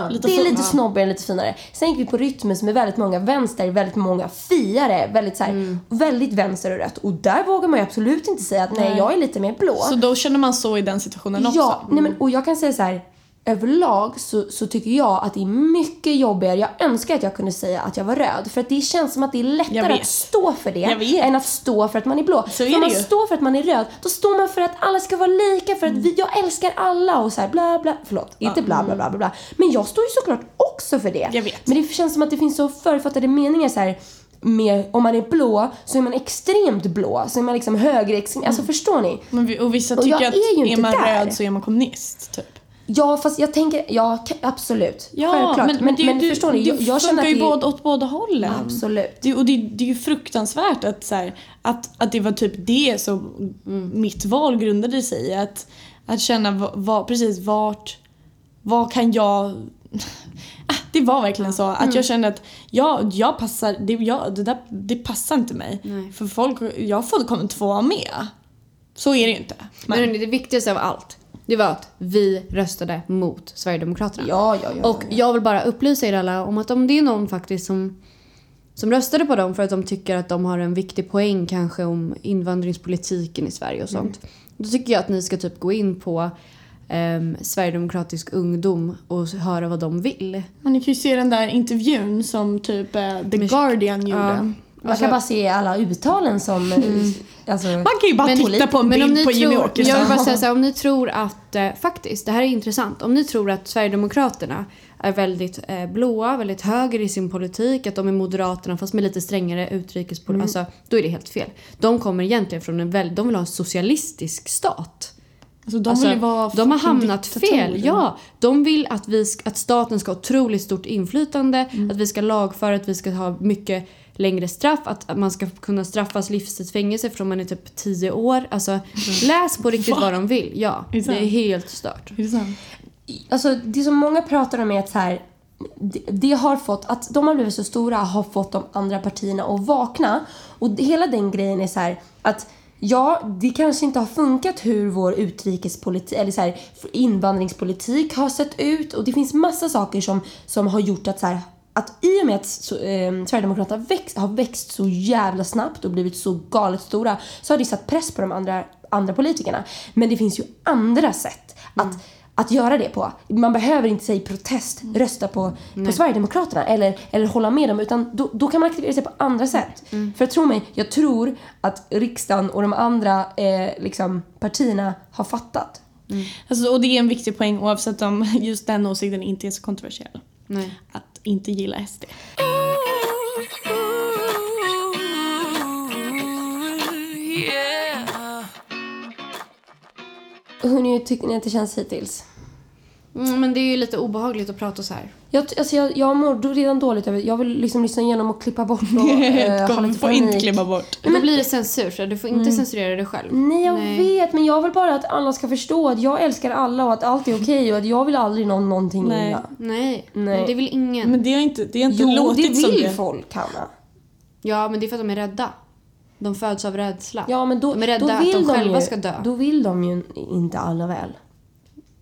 Lite det är lite ja. snobbigare, lite finare. Sen gick vi på rytmen som är väldigt många vänster, väldigt många fiare, väldigt så här, väldigt vänster och rött. Och där vågar man ju absolut inte säga att nej, Nej. jag är lite mer blå. Så då känner man så i den situationen också? Ja, nej men, och jag kan säga så här. Överlag så, så tycker jag att det är mycket jobbigare. Jag önskar att jag kunde säga att jag var röd. För att det känns som att det är lättare att stå för det än att stå för att man är blå. Så är man ju. står för att man är röd, då står man för att alla ska vara lika, för att vi, jag älskar alla och så här bla bla. Förlåt, inte bla bla bla bla bla. Men jag står ju såklart också för det. Jag vet. Men det känns som att det finns så förutfattade meningar så här. Med, om man är blå så är man extremt blå, så är man liksom högerextrem. Alltså förstår ni? Men vi, och vissa Och tycker jag att är är, man där. röd så är man kommunist, typ. Ja, fast jag tänker, ja absolut. Ja, Självklart. men, men, det, du, förstår ni, jag, jag känner funkar att ju det är- båda, åt båda hållen. Absolut. Det, och det, det är ju fruktansvärt att, så här, att, att det var typ det som mitt val grundade sig i. Att, att känna vad, vad, precis vart, vad kan jag... Ah, det var verkligen så. Att jag kände att jag, jag passar, det, jag, det där det passar inte mig. Nej. För folk, jag får, kommer inte få vara med. Så är det ju inte. Men hörni, det viktigaste av allt, det var att vi röstade mot Sverigedemokraterna. Ja, ja, ja. Och jag vill bara upplysa er alla om att om det är någon faktiskt som, som röstade på dem för att de tycker att de har en viktig poäng kanske om invandringspolitiken i Sverige och sånt. Då tycker jag att ni ska typ gå in på um, Sverigedemokratisk ungdom och höra vad de vill. Ni kan ju se den där intervjun som typ eh, The Guardian gjorde. Ja. Man kan bara se alla uttalen som... Alltså, Man kan ju bara titta på en men om bild ni på Jimmy tror, Åkesson. Jag vill bara säga så här, om ni tror att, eh, faktiskt, det här är intressant. Om ni tror att Sverigedemokraterna är väldigt eh, blåa, väldigt höger i sin politik, att de är Moderaterna fast med lite strängare utrikespolitik, alltså, då är det helt fel. De kommer egentligen från en väldigt, de vill ha en socialistisk stat. Alltså, de Alltså, vara de har hamnat fel. Ja, de vill att, vi, att staten ska ha otroligt stort inflytande, Mm. att vi ska lagföra, att vi ska ha mycket längre straff, att man ska kunna straffas livstids fängelse från man är typ 10 år. Alltså, läs på riktigt. Va? vad de vill. Ja, Är det det är helt stört. Är det sant? alltså, det som många pratar om är att så här, det, det har fått, att de har blivit så stora har fått de andra partierna att vakna. Och hela den grejen är så här att Ja, det kanske inte har funkat hur vår utrikespolitik, eller så här, invandringspolitik har sett ut och det finns massa saker som, som har gjort att så här, att i och med att så, eh, Sverigedemokraterna växt, har växt så jävla snabbt och blivit så galet stora så har det satt press på de andra, andra politikerna. Men det finns ju andra sätt att, att göra det på. Man behöver inte säga protest rösta på, på Sverigedemokraterna eller, eller hålla med dem utan då, då kan man aktivera sig på andra sätt. För tro mig, jag tror att riksdagen och de andra eh, liksom, partierna har fattat. Alltså, och det är en viktig poäng oavsett om just den åsikten inte är så kontroversiell. Nej. Att inte gilla SD. Hur tycker ni att det känns hittills? Mm, men det är ju lite obehagligt att prata så här. Jag, alltså jag, jag mår redan dåligt över Jag vill liksom lyssna igenom och klippa bort och eh, lite får inte klippa bort. Men då blir det censur, så du får inte censurera dig själv. Nej, jag vet. Men jag vill bara att alla ska förstå att jag älskar alla och att allt är okej och att jag vill aldrig någon någonting Nej. illa. Nej, Nej. Men det vill ingen. Men det har inte, det har inte Jo, det låtit som vill det. folk, Hanna. Ja, men det är för att de är rädda. De föds av rädsla. Ja, men då, De är rädda då att vill de själva ju, ska dö. Då vill de ju inte alla väl.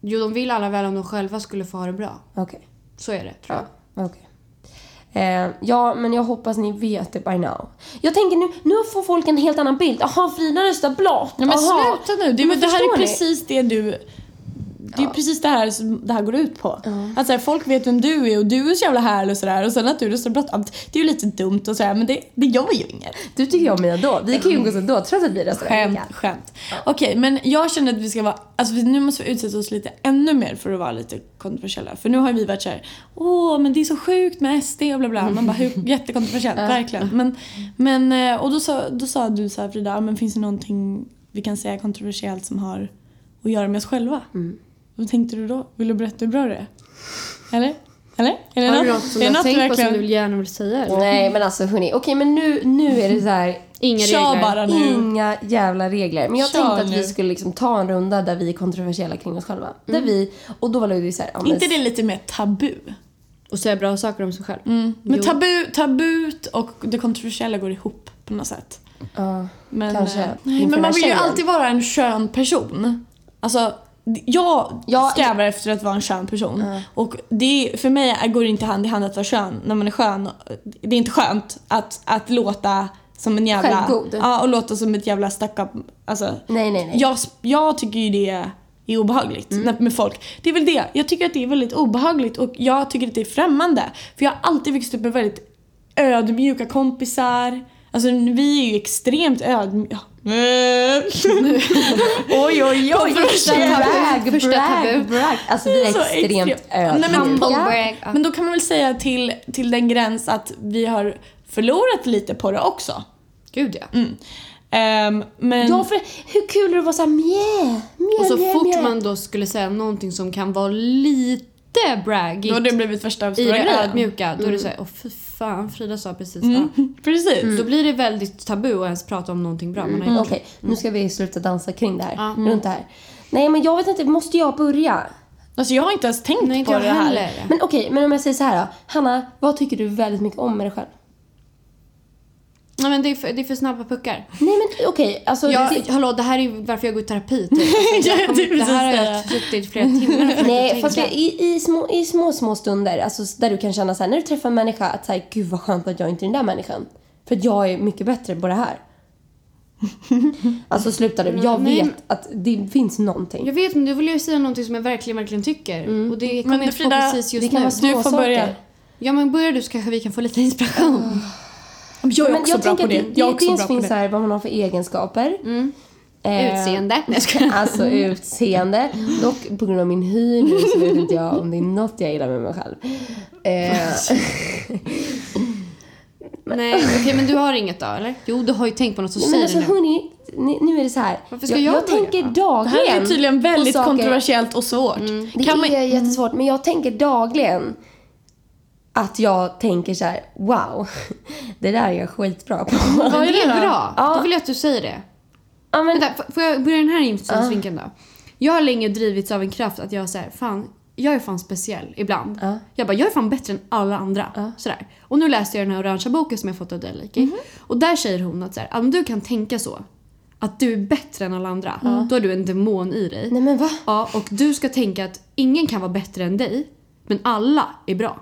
Jo, de vill alla väl om de själva skulle få ha det bra. Okej. Så är det, tror jag. Okej. Eh, ja, men jag hoppas ni vet det by now. Jag tänker nu, nu får folk en helt annan bild. Jaha, Frida röstar blått. Ja, men Aha. sluta nu. Det, Men det här är ni? precis det du... Det är precis det här som det här går ut på. Att så här, folk vet vem du är och du är så jävla härlig och sådär och sen att du röstar blått. ja, Det är ju lite dumt och sådär men det, det gör ju inget. Du tycker jag om mig ändå. Vi kan ju umgås ändå trots att vi röstar Skämt, skämt. Okej, men jag känner att vi ska vara, alltså nu måste vi utsätta oss lite ännu mer för att vara lite kontroversiella. För nu har vi varit såhär, åh men det är så sjukt med SD och bla bla. Man bara, hur, jättekontroversiellt, verkligen. Men, men, eh, och då sa, då sa du så här Frida, "Ja, men finns det någonting vi kan säga kontroversiellt som har att göra med oss själva? Vad tänkte du då? Vill du berätta hur bra det är? Eller? Eller? Är det Har du något, något som är du har något tänkt på som verkligen- du vill gärna vill säga? Eller? Nej, men alltså hörni. Okej, men nu, nu är det så här. Inga regler. bara nu. Inga jävla regler. Men jag Kör tänkte att nu. vi skulle liksom ta en runda där vi är kontroversiella kring oss själva. Där vi, och då var Ludvig såhär, ja, men- inte det lite mer tabu? Och säga bra saker om sig själv. Men Jo. tabu, tabut och det kontroversiella går ihop på något sätt. Ja, Men, kanske. eh, nej, Inför men den man här vill ju tjejen. alltid vara en skön person. Alltså, jag Ja, strävar efter att vara en skön person. Och det, för mig går det inte hand i hand att vara skön när man är skön. Det är inte skönt att, att låta som en jävla... Självgod. Ja, och låta som ett jävla stuck-up. Alltså, Nej, nej, nej. jag, jag tycker ju det är obehagligt Mm. med folk. Det är väl det. Jag tycker att det är väldigt obehagligt och jag tycker att det är främmande. För jag har alltid växt upp med väldigt ödmjuka kompisar. Alltså vi är ju extremt ödmjuka. oj, oj, oj. Första tabu. Första brag. Alltså vi är Så extremt Nej, men, ödmjuka. brag. Men då kan man väl säga till, till den gräns att vi har förlorat lite på det också. Gud ja. Mm. Ehm, men Ja, för hur kul är det att vara såhär mjä, mjä, Och så mjä, fort mjä. man då skulle säga någonting som kan vara lite braggigt då har det blivit värsta i stora det grejen. ödmjuka, då är det såhär, åh fy fan, Frida sa precis ja. Precis. Då blir det väldigt tabu att ens prata om någonting bra man har gjort. Okej, nu ska vi sluta dansa kring det här. Ja. Runt det här. Nej, men jag vet inte, måste jag börja? Alltså jag har inte ens tänkt Nej, inte på det här. heller. Men okej, men om jag säger så här då. Hanna, vad tycker du väldigt mycket om med dig själv? Nej men det är för, det är för snabba puckar. Nej men okej, alltså... Jag, det, hallå, det här är ju varför jag går i terapi typ. Alltså, jag Ja, kom, det är det här har jag suttit i flera timmar nej, fast i, i, små, i små, små stunder, alltså där du kan känna så här, när du träffar en människa, att säga gud vad skönt att jag inte är den där människan. För att jag är mycket bättre på det här. alltså sluta du, jag Nej, vet att det finns någonting. Jag vet men du vill ju säga någonting som jag verkligen, verkligen tycker. Och det kommer Men inte på Frida, precis just det kan nu. vara små Du får saker. börja. Ja men börjar du så kanske vi kan få lite inspiration. Jag är Men också jag bra på det. det, Jag är det också dels bra på finns det. så här vad man har för egenskaper. Eh, Utseende. Alltså utseende. Dock på grund av min hy nu så vet inte jag om det är något jag gillar med mig själv. Eh, Nej okej men du har inget då eller? Jo du har ju tänkt på något så men säg alltså det nu. hörni, ni- nu är det så här. Varför ska jag, jag jag tänker då? Det dagligen här är tydligen på väldigt kontroversiellt och svårt. Det Kan man, är jättesvårt, men jag tänker dagligen att jag tänker så här: wow, det där är jag skitbra på. Är det är bra. Ja. Då vill jag att du säger det. Ja, men, Vänta, får jag börja den här infallsvinkeln då? Jag har länge drivits av en kraft att jag säger fan, jag är fan speciell ibland. Ja. Jag bara, jag är fan bättre än alla andra. Sådär. Och nu läste jag den här orangea boken som jag fått av dig Liki. Mhm. Och där säger hon att så här, om du kan tänka så, att du är bättre än alla andra, då har du en demon i dig. nej men va? Ja, och du ska tänka att ingen kan vara bättre än dig, men alla är bra.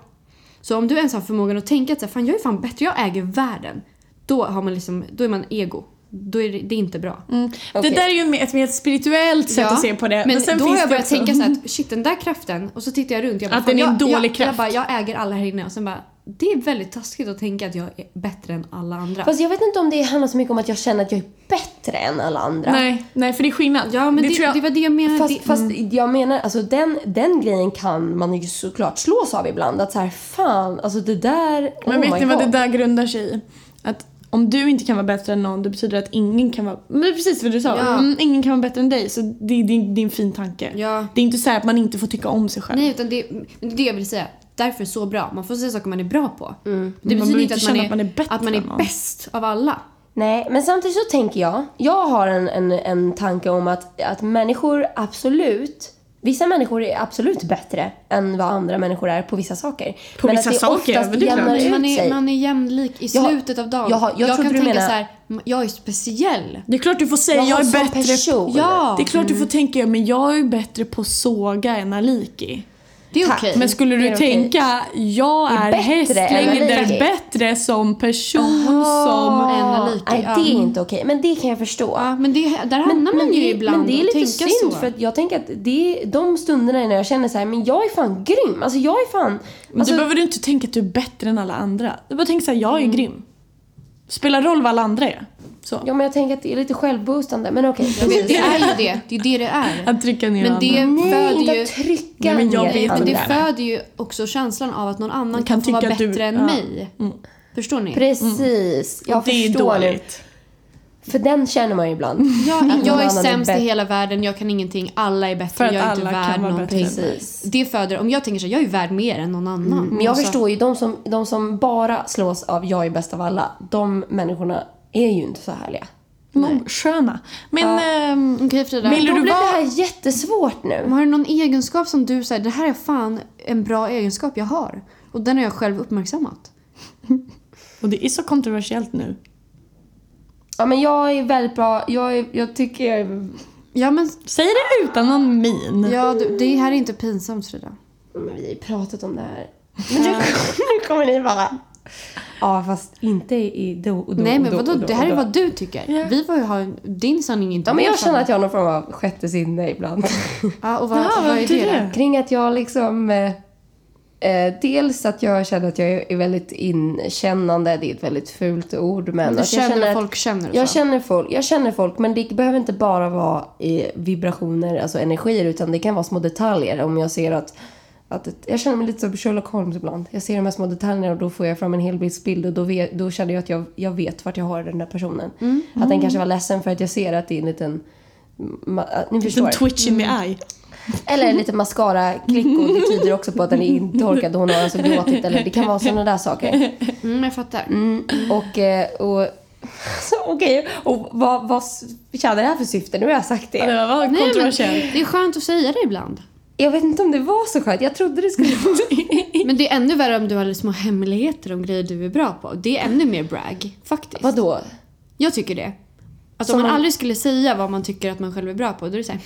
Så om du ens har förmågan att tänka att så här, fan, jag är fan bättre, jag äger världen. Då, har man liksom, då är man ego. då är det, det är inte bra. Mm. Okej. Det där är ju ett mer spirituellt sätt Ja, att se på det. Men, sen då har jag börjat tänka så här att shit den där kraften och så tittar jag runt. Jag bara, Att den är en jag, dålig jag, kraft. Jag, bara, jag äger alla här inne och sen bara det är väldigt taskigt att tänka att jag är bättre än alla andra. Fast jag vet inte om det handlar så mycket om att jag känner att jag är bättre än alla andra. Nej, nej, för det är skillnad. ja men det, tror jag- det var det jag menade. Fast, det, fast jag menar, alltså den, den grejen kan man ju såklart slås av ibland. Att så här, fan, alltså det där, Men oh vet ni vad det där grundar sig i? Att om du inte kan vara bättre än någon, det betyder att ingen kan vara... Men det precis vad du sa. Ja. Mm, ingen kan vara bättre än dig. Så det, är- det, det är en fin tanke. Ja. Det är inte så här att man inte får tycka om sig själv. Nej utan det, det är det jag vill säga. Därför är det så bra. Man får säga saker man är bra på. Det Man betyder inte att man, är, att man är bättre att man är bäst av alla. Nej, men samtidigt så tänker jag, jag har en, en, en tanke om att, att människor absolut, vissa människor är absolut bättre än vad andra människor är på vissa saker. På men vissa att det saker, oftast men det är klart. jämnar ut Man är, sig. man är jämlik i Jag- slutet av dagen. jag har- jag kan trodde du tänka menar- så här, "M- jag är speciell. Det är klart du får säga Jag jag, är bättre person. Ja. Det är klart du får tänka men jag är bättre på att såga än Aliki. Det är okej. Men skulle du är tänka jag Är är Aliki. bättre som person som... En Aliki, Nej, det är inte okej. Men det kan jag förstå. Ja, men det, där hamnar man ju det, ibland men det är lite tänka synd så. för att jag tänker att det är de stunderna när jag känner så här, men jag är fan grym. Alltså jag är fan... Men Alltså, du behöver inte tänka att du är bättre än alla andra. Du bara tänker såhär, jag är Mm. grym. Spelar roll vad alla andra är. Så. Ja men jag tänker att det är lite självboostande. Men okej. Jag vet, det är ju det. Det är det det är. Att trycka ner Men andra. det Nej, föder inte ju... att trycka Nej, men jag ner vet Men det andra. föder ju också känslan av att någon annan Man kan, kan få vara att du- bättre än ja. mig. Förstår ni? Precis. Jag det är förstår nu. dåligt. För den känner man ju ibland. Ja, jag är sämst i bättre. hela världen, jag kan ingenting, alla är bättre, jag är inte alla kan värd vara någonting. bättre. Det föder, om jag tänker så här, jag är värd mer än någon annan. Men jag Alltså, förstår ju, de som, de som bara slås av jag är bäst av alla, de människorna är ju inte så härliga. Sköna. Men ehm, Okej Frida, Vill Då du blir det vara... här jättesvårt nu. har du någon egenskap som du säger, det här är fan en bra egenskap jag har? Och den har jag själv uppmärksammat. Och det är så kontroversiellt nu. Ja men jag är väldigt bra, jag, är, jag tycker jag är... Ja men, Säg det utan någon min. ja, du, det här är inte pinsamt Frida. Men vi har ju pratat om det här. Men nu, nu kommer ni bara... Ja fast inte i då och då Nej och men då, vadå, det här och är vad du tycker. Vi får ju ha en- din sanning inte Ja men jag känner sanning. att jag har någon form av sjätte sinne ibland. Ja, och vad, Ja, vad vad är det? det? Kring att jag liksom... Eh, eh, dels att jag känner att jag är väldigt inkännande, det är ett väldigt fult ord men... Du att jag känner att- folk känner och Jag så. känner, folk, jag känner folk, men det behöver inte bara vara i vibrationer, alltså energier, utan det kan vara små detaljer. Om jag ser att, att jag känner mig lite som Sherlock Holmes ibland. Jag ser de här små detaljerna och då får jag fram en helbildsbild och då, vet, då känner jag att jag, jag vet vart jag har den där personen. Mm. Att den kanske var ledsen för att jag ser att det är en liten... Ma, ni förstår. Som twitch in the eye. Eller lite mascara-klick och det tyder också på att den är intorkad och hon har alltså gråtit. Eller det kan vara sådana där saker. Mm, jag fattar. Mm, och... eh, och så, Okej, och vad, vad tjänar det här för syfte? Nu har jag sagt Det det. var Nej, men kontroversiellt. det är skönt att säga det ibland. Jag vet inte om det var så skönt. Jag trodde det skulle vara... Men det är ännu värre om du har små hemligheter om grejer du är bra på. Det är ännu mer brag, faktiskt. Vadå? Jag tycker det. Alltså Som om man man- aldrig skulle säga vad man tycker att man själv är bra på, då är det såhär...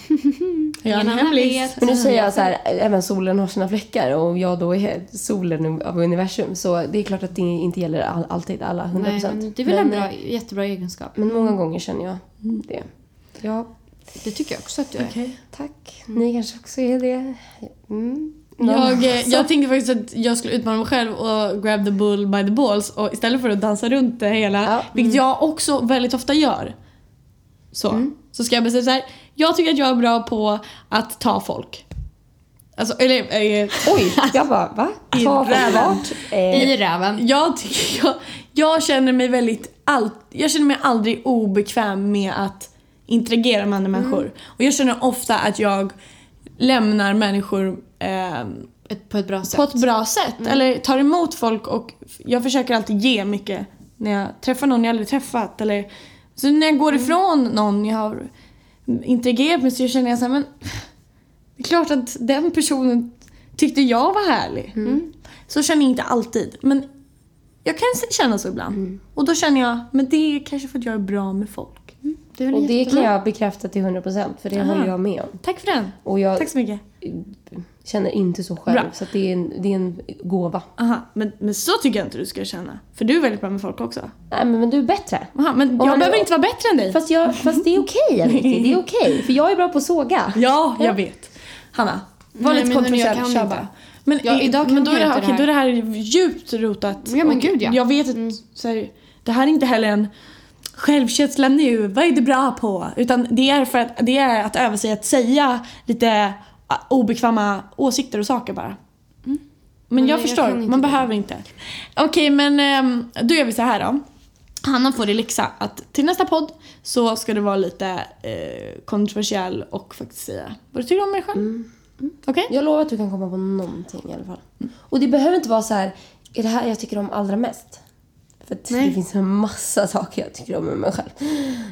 Jag har en hemlis. Men nu säger jag så här, även solen har sina fläckar och jag då är solen av universum. Så det är klart att det inte gäller all, alltid alla, 100%. Nej, men det är väl en Men, bra, eh, jättebra egenskap. Men många gånger känner jag det. Ja, Det tycker jag också att du är. Okej. tack. Ni kanske också är det. Mm. Jag, eh, jag tänkte faktiskt att jag skulle utmana mig själv och grab the bull by the balls och istället för att dansa runt det hela, Ja. vilket jag också väldigt ofta gör. Så, så ska jag bestämma så här. Jag tycker att jag är bra på att ta folk. Alltså, eller... Eh, Oj, jag bara va? I räven. Eh, I räven. jag tycker... Jag, jag känner mig väldigt... All, jag känner mig aldrig obekväm med att interagera med andra människor. Och jag känner ofta att jag lämnar människor ehm, Ett, på ett bra sätt. på ett bra sätt. Eller tar emot folk och jag försöker alltid ge mycket när jag träffar någon jag aldrig träffat. Eller, så när jag går ifrån någon jag har interagerat med så känner jag så här, men det är klart att den personen tyckte jag var härlig. Så känner jag inte alltid. Men jag kan känna så ibland. Och då känner jag, men det är kanske för att jag är bra med folk. Väl och det jättebra. kan jag bekräfta till 100% för det Aha. håller jag med om. Tack för den. Och jag Tack så mycket. känner inte så själv. Bra. Så att det, är en, det är en gåva. Aha, men, men så tycker jag inte du ska känna. För du är väldigt bra med folk också. Nej men, men du är bättre. Aha, men jag man behöver är- inte vara bättre än dig. Fast, jag, fast det är okej Aniki, det är okej. För jag är bra på att såga. Ja, jag vet. Hanna, var Nej, lite jag kontroversiell. kan Kör bara. Men, Ja, idag kan men då, är jag det, inte okej, det då är det här djupt rotat. Ja, men gud, ja. Jag vet att så här, det här är inte heller en självkänsla nu, vad är du bra på? Utan det är för att, det är att öva sig att säga lite obekväma åsikter och saker bara. Men Men jag jag förstår, man det. behöver inte. Okej, men ehm, då gör vi så här då. Hanna får i läxa att till nästa podd så ska det vara lite eh, kontroversiell och faktiskt säga vad du tycker om dig själv. Okej? Jag lovar att du kan komma på någonting i alla fall. Och det behöver inte vara så här, är det här jag tycker om allra mest? För att det finns en massa saker jag tycker om med mig själv.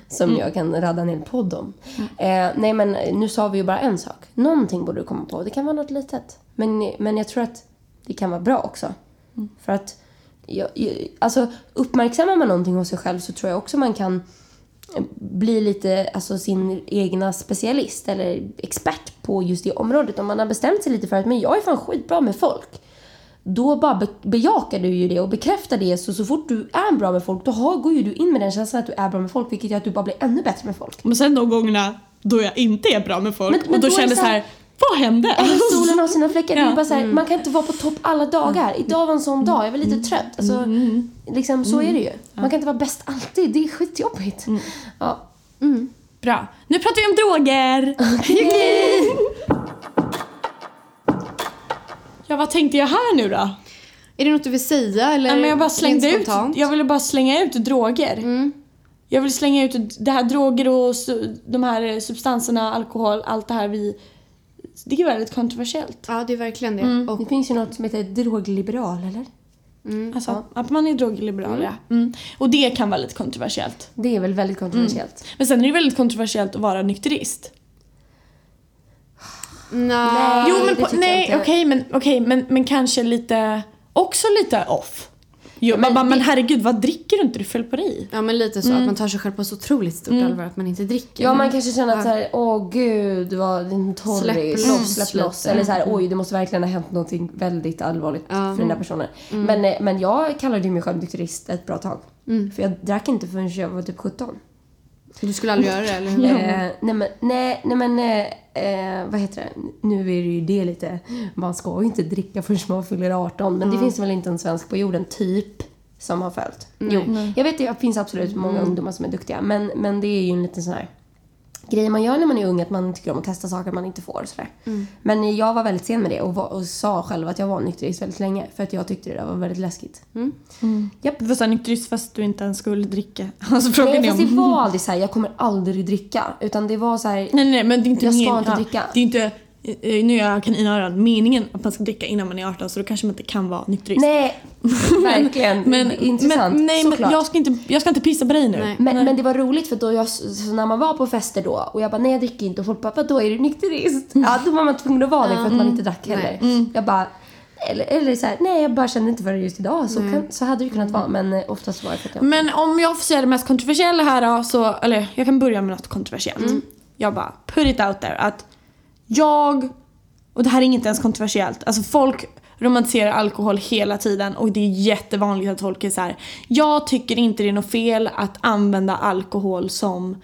Som jag kan radda en hel podd om. Eh, nej men nu sa vi ju bara en sak. Någonting borde du komma på. Det kan vara något litet. Men, men jag tror att det kan vara bra också. För att, jag, jag, alltså uppmärksammar man någonting hos sig själv så tror jag också man kan bli lite alltså, sin egna specialist eller expert på just det området. Om man har bestämt sig lite för att men jag är fan skitbra med folk. Då bara be- bejakar du ju det och bekräftar det. Så, så fort du är bra med folk då har, går ju du in med den känslan att du är bra med folk. Vilket gör att du bara blir ännu bättre med folk. Men sen de gångerna då jag inte är bra med folk Men- men och då, då det kände så här- vad hände? Eller solen har sina fläckar. Det Ja. är bara så här, Man kan inte vara på topp alla dagar. Idag var en sån dag. Jag var lite trött. Alltså, liksom, så är det ju. Man kan inte vara bäst alltid. Det är skitjobbigt. Ja. Bra. Nu pratar vi om droger! ja, vad tänkte jag här nu då? Är det något du vill säga eller? Nej, men jag bara slängde ut, jag ville bara slänga ut droger. Jag vill slänga ut det här droger och de här substanserna, alkohol, allt det här vi... Det är väldigt kontroversiellt. Ja, det är verkligen det. Och Det finns ju något som heter drogliberal, eller? Alltså att man är drogliberal, ja. Mm. Och det kan vara lite kontroversiellt. Det är väl väldigt kontroversiellt. Men sen är det väldigt kontroversiellt att vara nykterist. Nej. Jo men det på, nej inte. okej men, okej, men, men kanske lite, också lite off. Jo, men man bara, men herregud vad dricker du inte? Du föll på dig. Ja men lite så att man tar sig själv på så otroligt stort allvar att man inte dricker. Ja, man kanske känner att så här, åh gud vad din torris. Släpp loss Släpp loss. Eller så här, oj det måste verkligen ha hänt någonting väldigt allvarligt för den där personen. Men, eh, men jag kallade ju mig själv nykterist ett bra tag. För jag drack inte förrän jag var typ 17. Du skulle aldrig göra det eller hur? Eh, nej men, nej, nej men eh, vad heter det? Nu är det ju det lite, man ska ju inte dricka förrän man fyller 18. Men det finns väl inte en svensk på jorden, typ, som har följt. Jo, jag vet det finns absolut många ungdomar som är duktiga. Men, men det är ju en liten sån här grej man gör när man är ung, att man tycker om att testa saker man inte får. Sådär. Men jag var väldigt sen med det och, var, och sa själv att jag var nykterist väldigt länge. För att jag tyckte det var väldigt läskigt. Japp. Du var såhär nykterist fast du inte ens skulle dricka. Alltså frågan Nej, är fast det om... var aldrig så här, jag kommer aldrig dricka. Utan det var så här, Nej nej men det är inte Jag ska men- inte dricka. Det är inte, nu är jag kaninöron, meningen att man ska dricka innan man är 18 så då kanske man inte kan vara nykterist. nej, verkligen. men, Intressant, men, nej, men jag, ska inte, jag ska inte pissa på dig nu. Nej. Men, men det var roligt för då jag, så när man var på fester då och jag bara nej jag dricker inte och folk bara vadå är du nykterist? Ja då var man tvungen att vara det för att man inte drack heller. Jag bara eller, eller så här, nej jag bara kände inte för det just idag. Så, kan, så hade det kunnat vara men eh, oftast var det för att jag Men om jag får säga det mest kontroversiella här då, så, eller jag kan börja med något kontroversiellt. Jag bara, put it out there att jag, och det här är inte ens kontroversiellt, alltså folk romantiserar alkohol hela tiden och det är jättevanligt att folk är så här. jag tycker inte det är något fel att använda alkohol som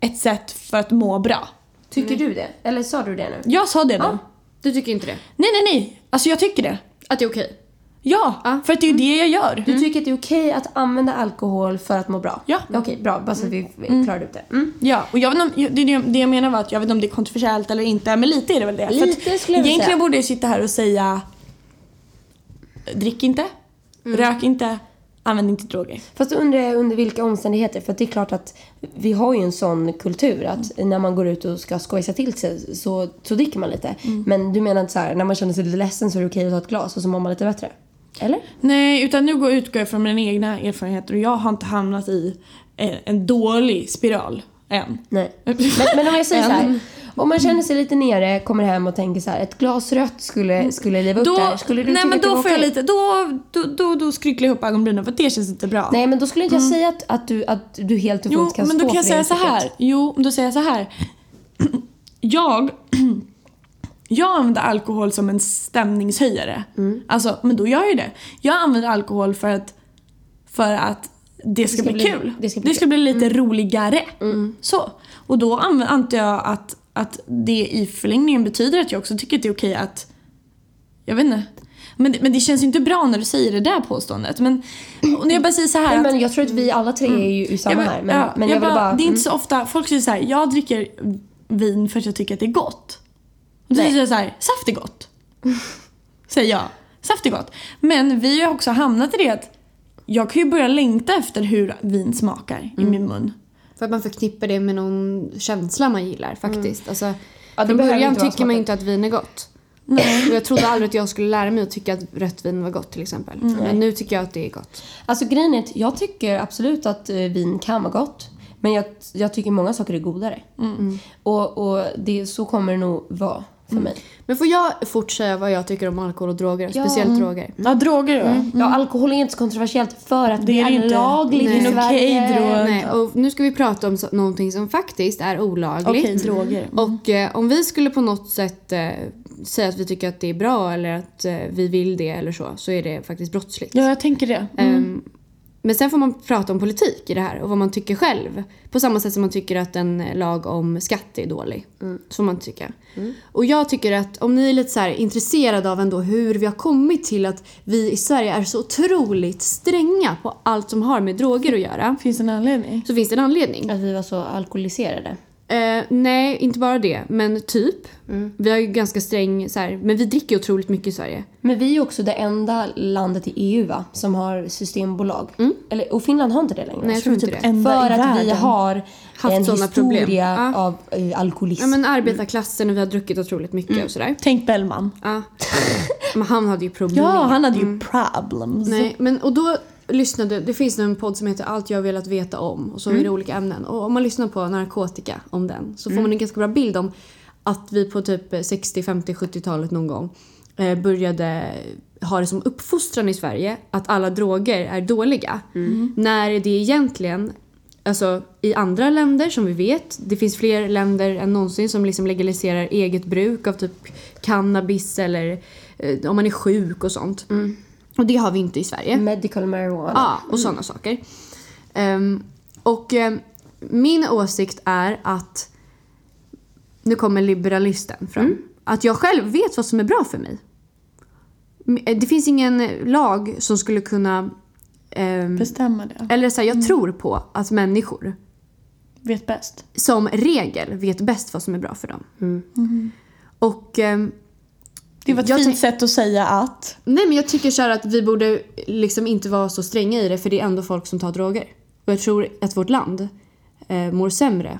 ett sätt för att må bra. Tycker du det? Eller sa du det nu? Jag sa det nu. Ja. Du tycker inte det? Nej nej nej, alltså jag tycker det. Att det är okej? Ja, Ja. för att det är ju det jag gör. Du tycker att det är okej att använda alkohol för att må bra? Ja. Okej, bra. Bara så att vi vi klarar ut det. Mm. Ja, och jag vet om, det, jag menar var att jag vet inte om det är kontroversiellt eller inte, men lite är det väl det. Lite skulle jag vilja Egentligen säga. borde jag sitta här och säga drick inte, rök inte, använd inte droger. Fast då undrar jag under vilka omständigheter. För det är klart att vi har ju en sån kultur att när man går ut och ska skojsa till sig så, så dricker man lite. Men du menar att så här, när man känner sig lite ledsen så är det okej att ta ett glas och så mår man lite bättre? Eller? Nej, utan nu går utgår jag från mina egna erfarenheter och jag har inte hamnat i en, en dålig spiral än. Nej. Men, men om jag säger så här. Om man känner sig lite nere, kommer hem och tänker så här, ett glas rött skulle, skulle leva upp Då, där. Skulle du nej men det då får jag lite, då, då, då, då skrycklar jag upp ögonbrynen för det känns inte bra. Nej men då skulle inte jag säga att, att, du, att du helt och Jo, fullt kan men stå då kan jag för det säga så här. Jo, då säger jag så här. Jag... jag använder alkohol som en stämningshöjare. Mm. Alltså, men då gör jag det. Jag använder alkohol för att, för att det ska, ska bli, bli- kul. det ska bli bli lite Mm. roligare. Så. Och då antar jag att, att det i förlängningen betyder att jag också tycker att det är okej att... Jag vet inte. Men, det- men det känns ju inte bra när du säger det där påståendet. Men och när jag bara säger så här Nej, att, men jag tror att vi alla tre är ju i samma här. Men, ja, men jag, vill bara... Det är mm. inte så ofta, folk säger så här, jag dricker vin för att jag tycker att det är gott. Då Nej. säger jag så här, saft är gott. säger jag. Saft är gott. Men vi har ju också hamnat i det att jag kan ju börja längta efter hur vin smakar Mm. i min mun. För att man förknippar det med någon känsla man gillar faktiskt. Alltså, Mm. Ja, det från början tycker man smaken. inte att vin är gott. Och jag trodde aldrig att jag skulle lära mig att tycka att rött vin var gott till exempel. Mm. Men nu tycker jag att det är gott. Alltså grejen är att jag tycker absolut att eh, vin kan vara gott. Men jag, jag tycker många saker är godare. Och, och det, så kommer det nog vara för mig. Men får jag fort säga vad jag tycker om alkohol och droger? Speciellt droger. Ja, droger då? Ja, alkohol är inte så kontroversiellt för att det, Det är det lagligt Nej. i Det är en Sverige. okej drog. Nej, och nu ska vi prata om så, någonting som faktiskt är olagligt. Okej, droger. Och eh, om vi skulle på något sätt eh, säga att vi tycker att det är bra eller att eh, vi vill det eller så, så är det faktiskt brottsligt. Ja, jag tänker det. Ehm, men sen får man prata om politik i det här och vad man tycker själv. På samma sätt som man tycker att en lag om skatt är dålig. Så får man tycka. Och jag tycker att om ni är lite så intresserade av ändå hur vi har kommit till att vi i Sverige är så otroligt stränga på allt som har med droger att göra. Finns det en anledning? Så finns det en anledning. Att vi var så alkoholiserade. Eh, nej, inte bara det. Men typ. Vi har ju ganska sträng så här, men vi dricker otroligt mycket i Sverige. Men vi är ju också det enda landet i EU va, som har systembolag. Eller, och Finland har inte det längre. Nej, jag tror inte typ det. För att vi har Haft en såna historia problem. Av eh, alkoholism. Ja men arbetarklassen och vi har druckit otroligt mycket och sådär. Tänk Bellman. Ja. Men han hade ju problem. Ja, han hade ju problems. Nej, men och då lyssnade, det finns en podd som heter Allt jag velat veta om och så är det olika ämnen. Och om man lyssnar på narkotika om den så får man en ganska bra bild om att vi på typ 60, 50, 70-talet någon gång eh, började ha det som uppfostran i Sverige att alla droger är dåliga. När det egentligen Alltså i andra länder som vi vet, det finns fler länder än någonsin som liksom legaliserar eget bruk av typ cannabis eller eh, om man är sjuk och sånt. Och det har vi inte i Sverige. Medical marijuana. Ja, och sådana saker. Ehm, och ehm, min åsikt är att nu kommer liberalisten fram. Att jag själv vet vad som är bra för mig. M- Det finns ingen lag som skulle kunna... ehm, Bestämma det. eller så här, jag tror på att människor Vet bäst. som regel vet bäst vad som är bra för dem. Och... Det var ett Jag fint sätt att säga att. Nej men jag tycker så här att vi borde liksom inte vara så stränga i det för det är ändå folk som tar droger. Och jag tror att vårt land eh, mår sämre.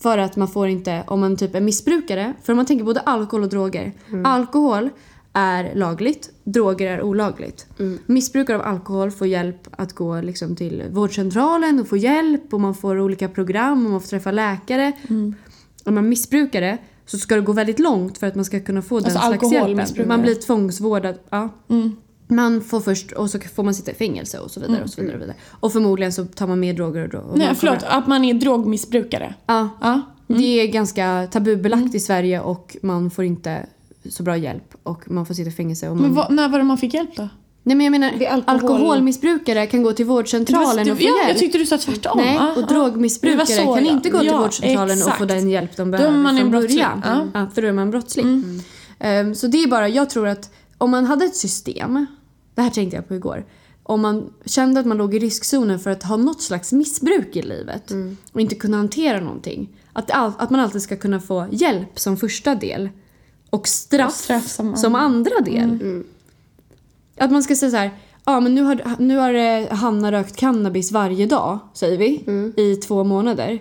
För att man får inte, om man typ är missbrukare, för om man tänker både alkohol och droger. Alkohol är lagligt, droger är olagligt. Missbrukare av alkohol får hjälp att gå liksom till vårdcentralen och få hjälp och man får olika program och man får träffa läkare. Om man missbrukar det så ska det gå väldigt långt för att man ska kunna få den Alltså slags hjälpen. Man blir tvångsvårdad. Ja. Man får först, och så får man sitta i fängelse och så vidare. Och så vidare, och vidare. Och förmodligen så tar man mer droger och. Och Nej, förlåt. kommer- Att man är drogmissbrukare. Ja. Ja. Det är ganska tabubelagt i Sverige och man får inte så bra hjälp och man får sitta i fängelse. Och man... Men vad, när var det man fick hjälp då? Nej men jag menar, alkohol- alkoholmissbrukare kan gå till vårdcentralen och få ja, hjälp. jag tyckte du sa tvärtom. Nej, och ja. drogmissbrukare Det var så, kan inte gå till Ja, vårdcentralen och få exakt. den hjälp de behöver man från början. Ja. Mm. Ja, för då är man brottsling. Ehm, så det är bara, jag tror att om man hade ett system, det här tänkte jag på igår. Om man kände att man låg i riskzonen för att ha något slags missbruk i livet och inte kunna hantera någonting. Att, att man alltid ska kunna få hjälp som första del och straff, Och straff som som, andra del. Att man ska säga så här, ja men nu har, nu har eh, Hanna rökt cannabis varje dag, säger vi, i två månader.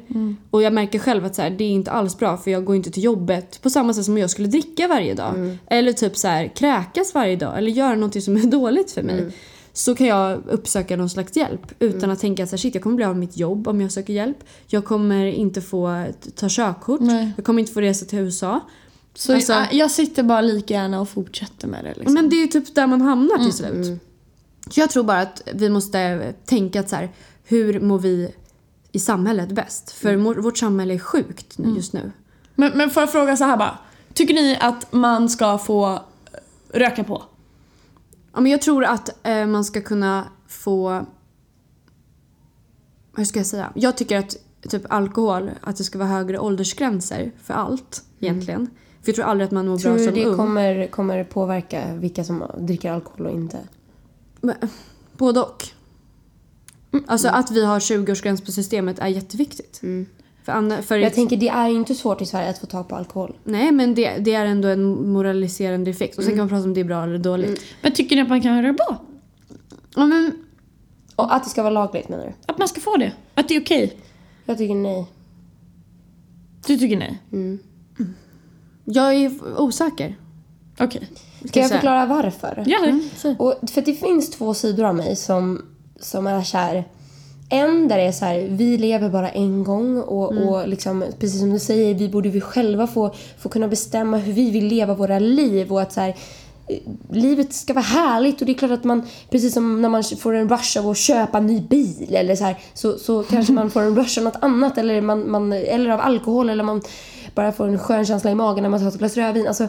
Och jag märker själv att så här, det är inte alls bra för jag går inte till jobbet på samma sätt som jag skulle dricka varje dag. Eller typ så här, kräkas varje dag eller göra något som är dåligt för mig. Så kan jag uppsöka någon slags hjälp utan att tänka att shit jag kommer bli av med mitt jobb om jag söker hjälp. Jag kommer inte få ta körkort. Nej. Jag kommer inte få resa till USA. Så Alltså- jag, jag sitter bara lika gärna och fortsätter med det. Liksom. Men det är ju typ där man hamnar till slut. Så jag tror bara att vi måste tänka att så här, hur mår vi i samhället bäst? För mår- vårt samhälle är sjukt nu- just nu. Men, men får jag fråga så här bara. Tycker ni att man ska få röka på? Ja, men jag tror att eh, man ska kunna få... Hur ska jag säga? Jag tycker att typ alkohol, att det ska vara högre åldersgränser för allt egentligen. För jag tror aldrig att man mår Tror bra du som det ung. kommer, kommer påverka vilka som dricker alkohol och inte? Men, Både och. Alltså att vi har 20-årsgräns på systemet är jätteviktigt. För, Anna, för Jag tänker det är inte svårt i Sverige att få tag på alkohol. Nej men det, det är ändå en moraliserande effekt. Och sen kan man prata om det är bra eller dåligt. Men tycker ni att man kan röka på? Ja, men, Och att det ska vara lagligt menar du? Att man ska få det? Att det är okej? Jag tycker nej. Du tycker nej? Jag är osäker. Okej. Ska jag säga. förklara varför? Ja, Så. Och för det finns två sidor av mig som, som är så här. En där det är så här, vi lever bara en gång och, och liksom, precis som du säger, vi borde vi själva få, få kunna bestämma hur vi vill leva våra liv och att så här, eh, livet ska vara härligt och det är klart att man, precis som när man får en rush av att köpa en ny bil eller så här, så, så kanske man får en rush av något annat eller, man, man, eller av alkohol eller man bara får en skön känsla i magen när man tar ett glas rödvin. Alltså,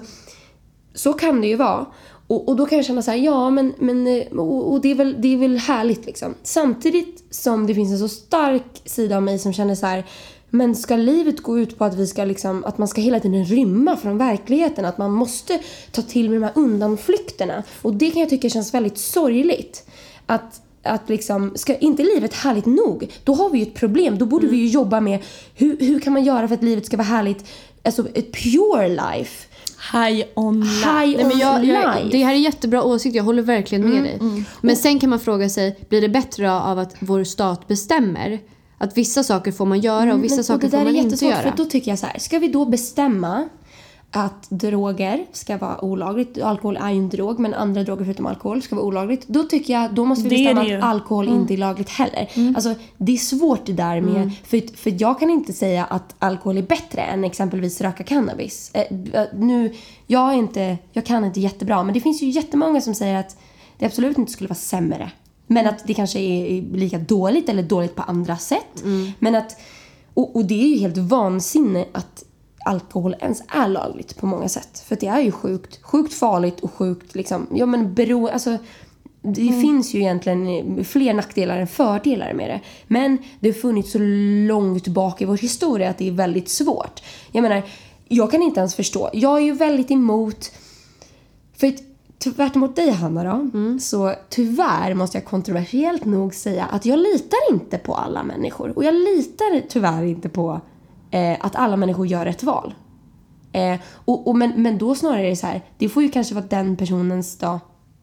så kan det ju vara. Och, och då kan jag känna så här, ja men, men eh, och, och det, är väl, det är väl härligt liksom. Samtidigt som det finns en så stark sida av mig som känner så här, men ska livet gå ut på att vi ska liksom, att man ska hela tiden rymma från verkligheten? Att man måste ta till med de här undanflykterna? Och det kan jag tycka känns väldigt sorgligt. Att, att liksom, ska inte livet härligt nog? Då har vi ju ett problem. Då borde vi ju jobba med hur, hur kan man göra för att livet ska vara härligt? Alltså ett pure life. High on life. High Nej, men jag, jag, det här är jättebra åsikt, jag håller verkligen med dig. Men sen kan man fråga sig, blir det bättre av att vår stat bestämmer? Att vissa saker får man göra och vissa Men- saker det där får man är inte jättesvårt, göra. För då tycker jag så här, ska vi då bestämma att droger ska vara olagligt. Alkohol är ju en drog, men andra droger förutom alkohol ska vara olagligt. Då tycker jag, då måste vi bestämma att alkohol inte är lagligt heller. Alltså, det är svårt det där med, för, för jag kan inte säga att alkohol är bättre än exempelvis röka cannabis. Eh, eh, nu, jag är inte, jag kan inte jättebra, men det finns ju jättemånga som säger att det absolut inte skulle vara sämre. Men att det kanske är lika dåligt eller dåligt på andra sätt. Men att, och, och det är ju helt vansinne att alkohol ens är lagligt på många sätt. För det är ju sjukt, sjukt farligt och sjukt liksom, ja men bero, alltså det finns ju egentligen fler nackdelar än fördelar med det. Men det har funnits så långt bak i vår historia att det är väldigt svårt. Jag menar, jag kan inte ens förstå. Jag är ju väldigt emot för tvärt emot dig Hanna då, så tyvärr måste jag kontroversiellt nog säga att jag litar inte på alla människor. Och jag litar tyvärr inte på eh, att alla människor gör ett val. Eh, och, och, men, men då snarare är det så här, det får ju kanske vara den personens då,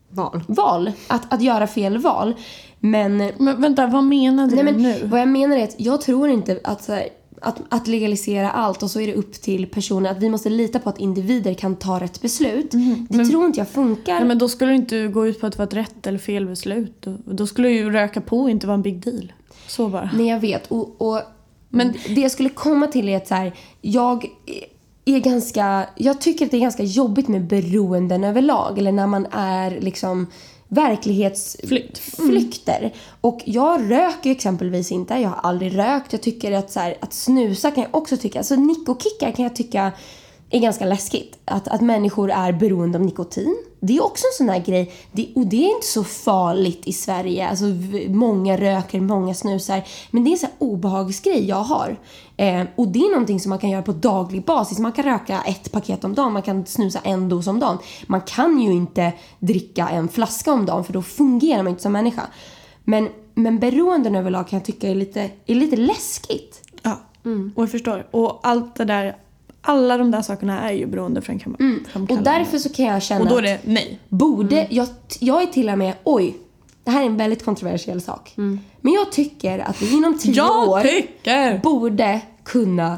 Val. val, att, att göra fel val. Men Men vänta, vad menar du Nej, men nu? Vad jag menar är att jag tror inte att, så här, att, att legalisera allt och så är det upp till personer. Att vi måste lita på att individer kan ta rätt beslut. Det tror inte jag funkar. Ja, men då skulle det inte gå ut på att det var ett rätt eller fel beslut. Då, då skulle ju röka på inte vara en big deal. Så bara. Nej, jag vet. Och, och, men det jag skulle komma till är att så här, jag är ganska... Jag tycker att det är ganska jobbigt med beroenden överlag. Eller när man är liksom verklighetsflykter. Och jag röker exempelvis inte. Jag har aldrig rökt. Jag tycker att, så här, att snusa kan jag också tycka... Alltså nikokickar kan jag tycka är ganska läskigt. Att, att människor är beroende av nikotin. Det är också en sån här grej. Det, och det är inte så farligt i Sverige. Alltså, många röker, många snusar. Men det är en sån här obehagsgrej jag har. Eh, och det är någonting som man kan göra på daglig basis. Man kan röka ett paket om dagen, man kan snusa en dos om dagen. Man kan ju inte dricka en flaska om dagen för då fungerar man inte som människa. Men, men beroenden överlag kan jag tycka är lite, är lite läskigt. Ja, och jag förstår. Och allt det där, alla de där sakerna är ju beroendeframkallande. Och därför så kan jag känna Och då är det nej. Borde, jag, jag är till och med, oj, det här är en väldigt kontroversiell sak. Men jag tycker att vi inom tio Jag år tycker! borde kunna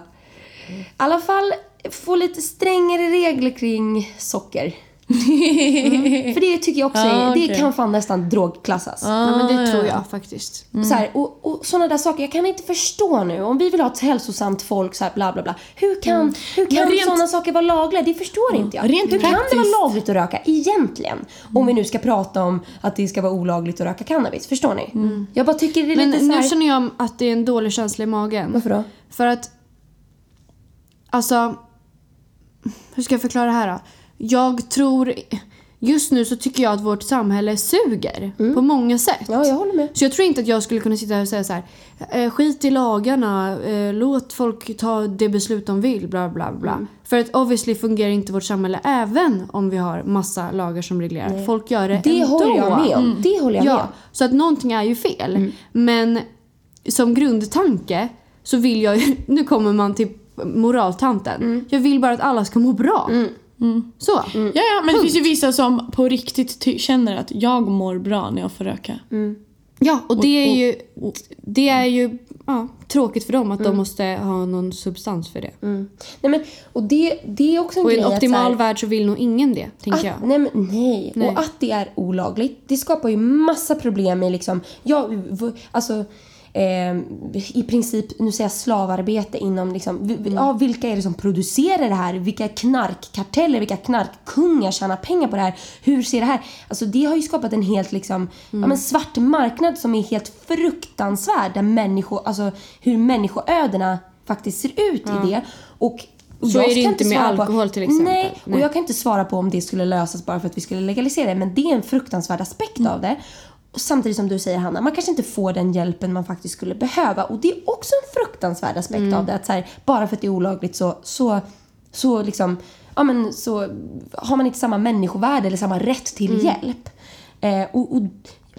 i alla fall få lite strängare regler kring socker. För det tycker jag också är, Ja, det okej. kan fan nästan drogklassas. Ja, men det tror jag faktiskt. Så här, och, och sådana där saker, jag kan inte förstå nu. Om vi vill ha ett hälsosamt folk, så här, bla bla bla. Hur kan, hur kan rent- sådana saker vara lagliga? Det förstår inte jag. rent hur kan det praktiskt. vara lagligt att röka egentligen? Om vi nu ska prata om att det ska vara olagligt att röka cannabis. Förstår ni? Jag bara tycker det är Men lite så här... nu känner jag att det är en dålig känsla i magen. Varför då? För att... Alltså... hur ska jag förklara det här då? Jag tror, just nu så tycker jag att vårt samhälle suger på många sätt. Ja, jag håller med. Så jag tror inte att jag skulle kunna sitta här och säga så här. Eh, skit i lagarna, eh, låt folk ta det beslut de vill, bla bla bla. För att obviously fungerar inte vårt samhälle även om vi har massa lagar som reglerar. Folk gör det Det ändå. håller jag med om. Det håller jag med Ja, om. så att någonting är ju fel. Men som grundtanke så vill jag ju, nu kommer man till moraltanten. Jag vill bara att alla ska må bra. Så. Ja, ja, men det finns ju vissa som på riktigt ty- känner att jag mår bra när jag får röka. Ja, och det är ju, det är ju ja, tråkigt för dem att de måste ha någon substans för det. Nej, men, och det, det är också en Och i en att optimal så här- värld så vill nog ingen det, tänker Att, jag. nej, men, nej. Nej. och att det är olagligt, det skapar ju massa problem i liksom, ja, v- alltså eh, i princip, nu säger jag slavarbete inom liksom, Mm. ja, vilka är det som producerar det här? Vilka knarkkarteller, vilka knarkkungar tjänar pengar på det här? Hur ser det här? Alltså det har ju skapat en helt liksom, ja, Mm. men svart marknad som är helt fruktansvärd där människor, alltså hur människoödena faktiskt ser ut i det. Och och Så jag är det inte med svara på- alkohol till exempel. Nej, och Nej. jag kan inte svara på om det skulle lösas bara för att vi skulle legalisera det. Men det är en fruktansvärd aspekt Mm. av det. Och samtidigt som du säger Hanna, man kanske inte får den hjälpen man faktiskt skulle behöva. Och det är också en fruktansvärd aspekt Mm. av det. Att så här, bara för att det är olagligt så, så, så liksom, ja men så har man inte samma människovärde eller samma rätt till Mm. hjälp. Eh, och, och,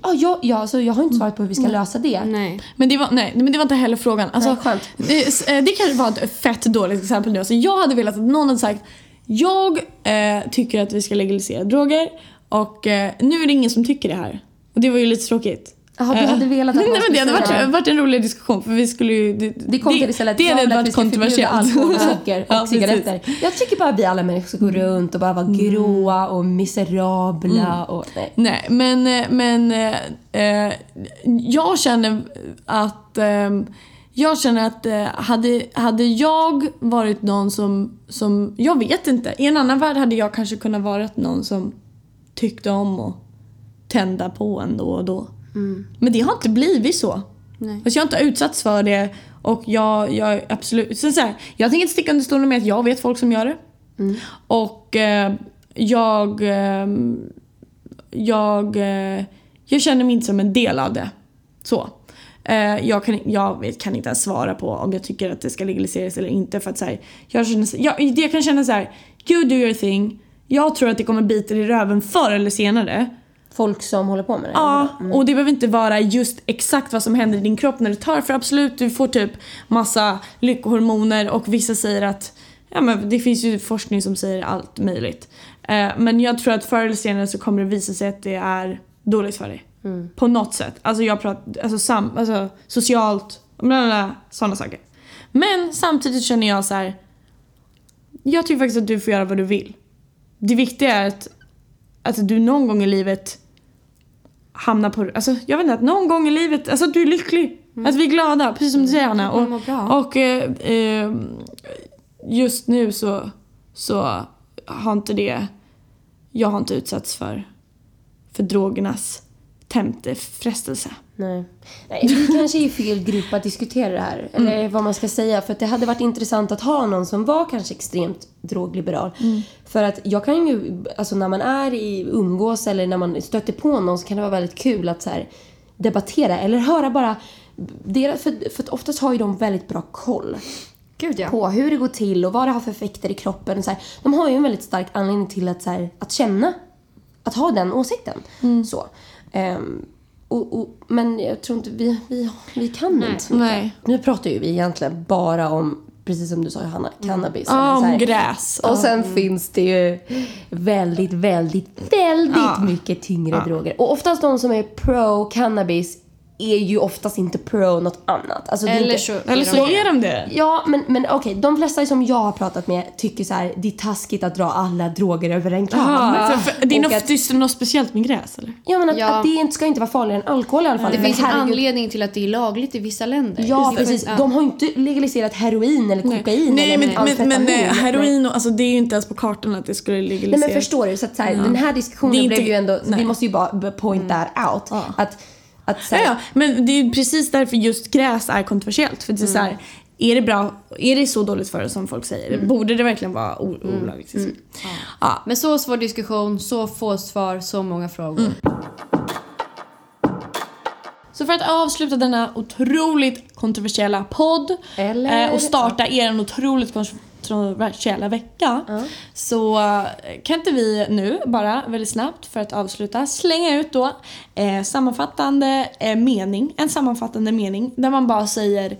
ja, jag, jag, alltså, jag har inte svarat på hur vi ska lösa det. Nej. Men det var, nej, men det var inte heller frågan. Alltså, Nej. Det, eh, det kanske var ett fett dåligt exempel nu. Alltså, jag hade velat att någon hade sagt jag eh, tycker att vi ska legalisera droger och eh, nu är det ingen som tycker det här. Och det var ju lite tråkigt. Jaha, du Eh, hade velat att Nej men det hade varit, varit en rolig diskussion för vi skulle ju... Det, Det kom till istället. det hade varit kontroversiellt. alkohol och socker och Ja, precis. cigaretter. Jag tycker bara att vi alla människor ska gå runt och bara vara gråa och miserabla och nej. Nej, men, eh, men eh, eh, jag känner att ehm, jag känner att eh, hade, hade jag varit någon som, som, jag vet inte, i en annan värld hade jag kanske kunnat vara någon som tyckte om att tända på en då och då. Men det har inte blivit så. Nej. Alltså jag har inte utsatts för det och jag, jag absolut, så så här, jag tänker inte sticka under stolen med att jag vet folk som gör det. Och eh, jag, ehm, jag, eh, jag känner mig inte som en del av det. Så. Eh, jag, kan, jag kan inte ens svara på om jag tycker att det ska legaliseras eller inte för att så här, jag, känner, jag, jag kan känna så här: you do your thing. Jag tror att det kommer bita i röven förr eller senare. Folk som håller på med det. Ja, och det behöver inte vara just exakt vad som händer i din kropp när du tar för absolut, du får typ massa lyckohormoner och vissa säger att ja, men det finns ju forskning som säger allt möjligt. Eh, men jag tror att förr eller senare så kommer det visa sig att det är dåligt för dig. På något sätt. Alltså jag pratar, alltså, sam, alltså socialt, bla bla, sådana saker. Men samtidigt känner jag så här. Jag tycker faktiskt att du får göra vad du vill. Det viktiga är att, att du någon gång i livet hamnar på... Alltså jag vet inte, att någon gång i livet, alltså att du är lycklig. Att vi är glada, precis som du säger Anna. mår Och, och eh, eh, just nu så, så har inte det... Jag har inte utsatts för, för drogernas temptefrestelse. Nej. Nej, vi kanske är fel grupp att diskutera det här. Eller vad man ska säga. För att det hade varit intressant att ha någon som var kanske extremt drogliberal. För att jag kan ju, alltså när man är i umgås eller när man stöter på någon så kan det vara väldigt kul att så här, debattera. Eller höra bara deras, för, för oftast har ju de väldigt bra koll Gud ja. på hur det går till och vad det har för effekter i kroppen. Och så här. De har ju en väldigt stark anledning till att, så här, att känna, att ha den åsikten. Så. Ehm, och, och, men jag tror inte vi, vi, vi kan inte så mycket. Nej. Nu pratar ju vi egentligen bara om, precis som du sa Johanna, cannabis. Ja, eller så om här. gräs. Och sen finns det ju väldigt, väldigt, väldigt Ja. mycket tyngre droger. Och oftast de som är pro cannabis är ju oftast inte pro något annat. Alltså, Eller inte, så... Eller så är de det. Ja, men, men okej. De flesta som jag har pratat med tycker så här, det är taskigt att dra alla droger över en kam. För, det är något, att- något speciellt med gräs eller? Ja, men att, Ja. att det ska inte vara farligare än alkohol i alla fall. Det Men finns en herregud- anledning till att det är lagligt i vissa länder. Ja, precis. Ja. De har ju inte legaliserat heroin eller kokain Nej eller men, men, men amfetamin. eh, heroin och, alltså det är ju inte ens på kartan att det skulle Nej legaliseras. men förstår du? Så att så här, den här diskussionen blev ju ändå, så vi nej. måste ju bara point that out. Att, att så Ja, här, ja, men det är ju precis därför just gräs är kontroversiellt. För det är så här, är det bra, är det så dåligt för oss som folk säger? Borde det verkligen vara o- olagligt? liksom? Ja. Men så svår diskussion, så få svar, så många frågor. Så för att avsluta denna otroligt kontroversiella podd Eller- eh, och starta er otroligt kontroversiella vecka så eh, kan inte vi nu bara väldigt snabbt för att avsluta slänga ut då eh, sammanfattande eh, mening, en sammanfattande mening där man bara säger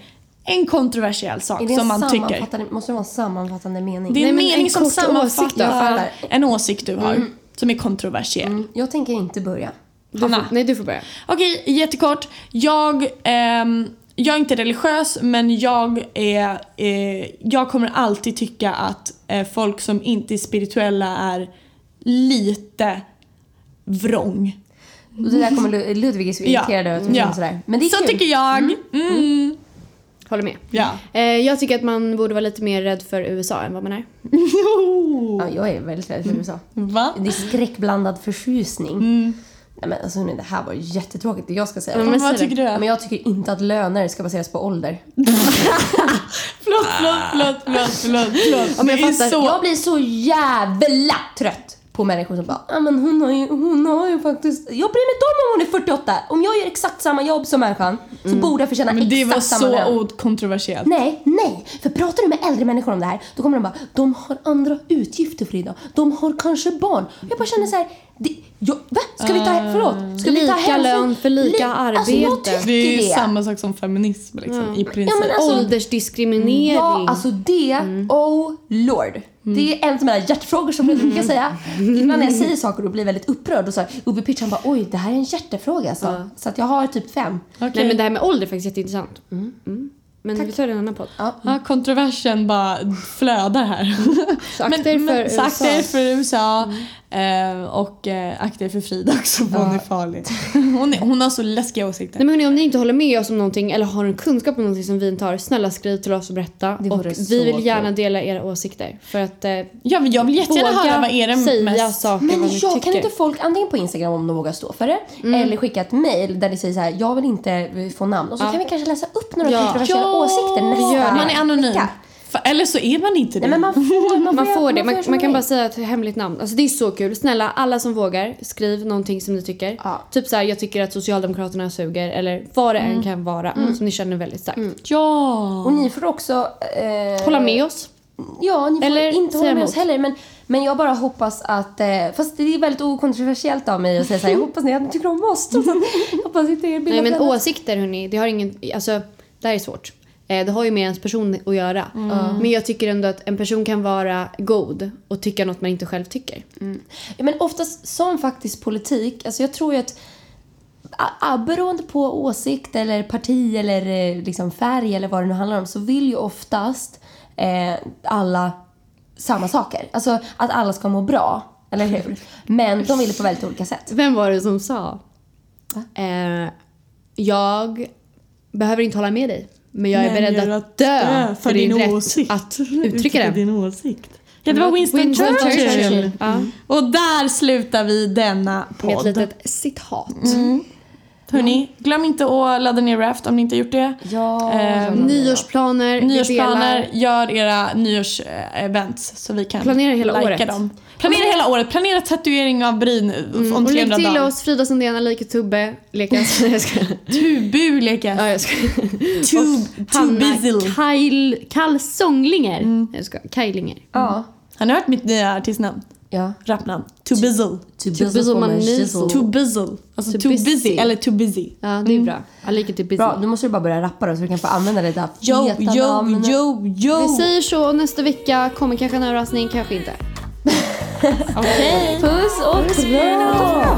en kontroversiell sak Är det som man tycker. måste det vara en sammanfattande mening? Det är en Nej, men mening en som åsikt sammanfattar fattar. en åsikt du har som är kontroversiell. Mm, Jag tänker inte börja. Du får, nej, du får börja. Okej, jättekort. Jag, ehm, jag är inte religiös men jag, är, eh, jag kommer alltid tycka att eh, folk som inte är spirituella är lite vrång. Och det där kommer Lu- Ludvig är så irriterad över att Ja. sådär. Men det är Så kul. tycker jag. Mm. Håller med. Ja. Eh, jag tycker att man borde vara lite mer rädd för USA än vad man är. Ja, jag är väldigt rädd för USA. Va? Det är skräckblandad förtjusning. Mm. Nej, men alltså, hörni, det här var jättetråkigt det jag ska säga. men Vad säg tycker du? Men jag tycker inte att löner ska baseras på ålder. Förlåt, förlåt, förlåt, förlåt, förlåt. förlåt. men jag det fattar. så... Jag blir så jävla trött på människor som bara ja men hon har ju, hon har ju faktiskt, jag bryr mig inte om om hon är 48. Om jag gör exakt samma jobb som människan så borde jag förtjäna Men det exakt var samma så lön. okontroversiellt. Nej, nej. För pratar du med äldre människor om det här, då kommer de bara, de har andra utgifter Frida. De har kanske barn. Jag bara känner så här, det, jag, va? Ska vi ta, förlåt? Ska vi ta Lika hänsyn? lön för lika Li- Alltså arbete. tycker Det är ju det. samma sak som feminism liksom, i princip. Ja, men alltså- Åldersdiskriminering. Ja, alltså det, oh lord. Det är en av mina hjärtefrågor som jag brukar säga. Ibland när jag säger saker och blir väldigt upprörd och så uppe i pitchen bara oj det här är en hjärtefråga alltså. Så att jag har typ fem. Okej. Nej men det här med ålder är faktiskt jätteintressant. Mm. Men vi tar en annan podd. Ja, kontroversen bara flödar här. Så akta er för så akta er USA. för USA eh, och eh, akta er för Frida också för hon är farlig. Hon, är, hon har så läskiga åsikter. Nej men hörni, om ni inte håller med oss om någonting eller har en kunskap om någonting som vi inte har, snälla skriv till oss och berätta. Det och vore så vi vill kul. gärna dela era åsikter. För att eh, Ja, men jag vill jättegärna våga höra vad är det säga mest... saker Men vad ni ja, tycker. kan inte folk antingen på Instagram om de vågar stå för det eller skicka ett mail där ni säger så här jag vill inte eh, få namn och så kan vi kanske läsa upp några Ja. kontroversiella åsikter nästa. Man är anonym. vecka. Eller så är man inte det. Nej men man får, man Man får det, man, man kan bara säga ett hemligt namn. Alltså det är så kul. Snälla, alla som vågar, skriv någonting som ni tycker. Ja. Typ så här, jag tycker att Socialdemokraterna suger eller vad det än kan vara som ni känner väldigt starkt. Ja. Och ni får också... Eh, Hålla med oss. Ja, ni får Eller inte hålla med oss emot. heller. Men, men jag bara hoppas att... Eh, fast det är väldigt okontroversiellt av mig att säga så här, jag hoppas ni att ni tycker om oss. Så att- jag hoppas inte er Nej men åsikter hörni, det har ingen, alltså det här är svårt. Eh, Det har ju med ens person att göra. Men jag tycker ändå att en person kan vara god och tycka något man inte själv tycker. Ja, men oftast som faktiskt politik, alltså jag tror ju att beroende på åsikt eller parti eller eh, liksom färg eller vad det nu handlar om så vill ju oftast eh, alla samma saker. Alltså att alla ska må bra, eller hur? Men de vill det på väldigt olika sätt. Vem var det som sa? Eh, jag behöver inte hålla med dig. Men jag är Men beredd att dö för din rätt åsikt. att uttrycka den. din åsikt. Ja, det var Winston, Winston Churchill. Churchill. Ja. Och där slutar vi denna Med ett podd. litet citat. Hörni, glöm inte att ladda ner Raft om ni inte har gjort det. Ja, Ehm, Nyårsplaner, Nyårsplaner, gör era nyårsevents så vi kan Planera hela lajka året. dem. Planera hela året, planera tatuering av bryn om Och lägg 300 till dagar. oss Frida Sundén, Alika Tubbe, lekas. Tubu lekas. Ja, jag skojar. Tub, Hanna. Kajl, Kalsonglinger. Jag skojar. Kajlinger. Ja. Har ni hört mitt nya artistnamn? Ja. Rapnamn? Tubizzle. Tubizzle man Shizzle. nizzle. Tubizzle. Alltså Too too busy. busy. Eller too busy. Ja, det är bra. Alika till busy. Bra, då måste du bara börja rappa då så vi kan få använda det där Yo, feta yo, yo, yo. Vi säger så. Nästa vecka kommer kanske en överraskning, kanske inte. Okej. Puss och kram!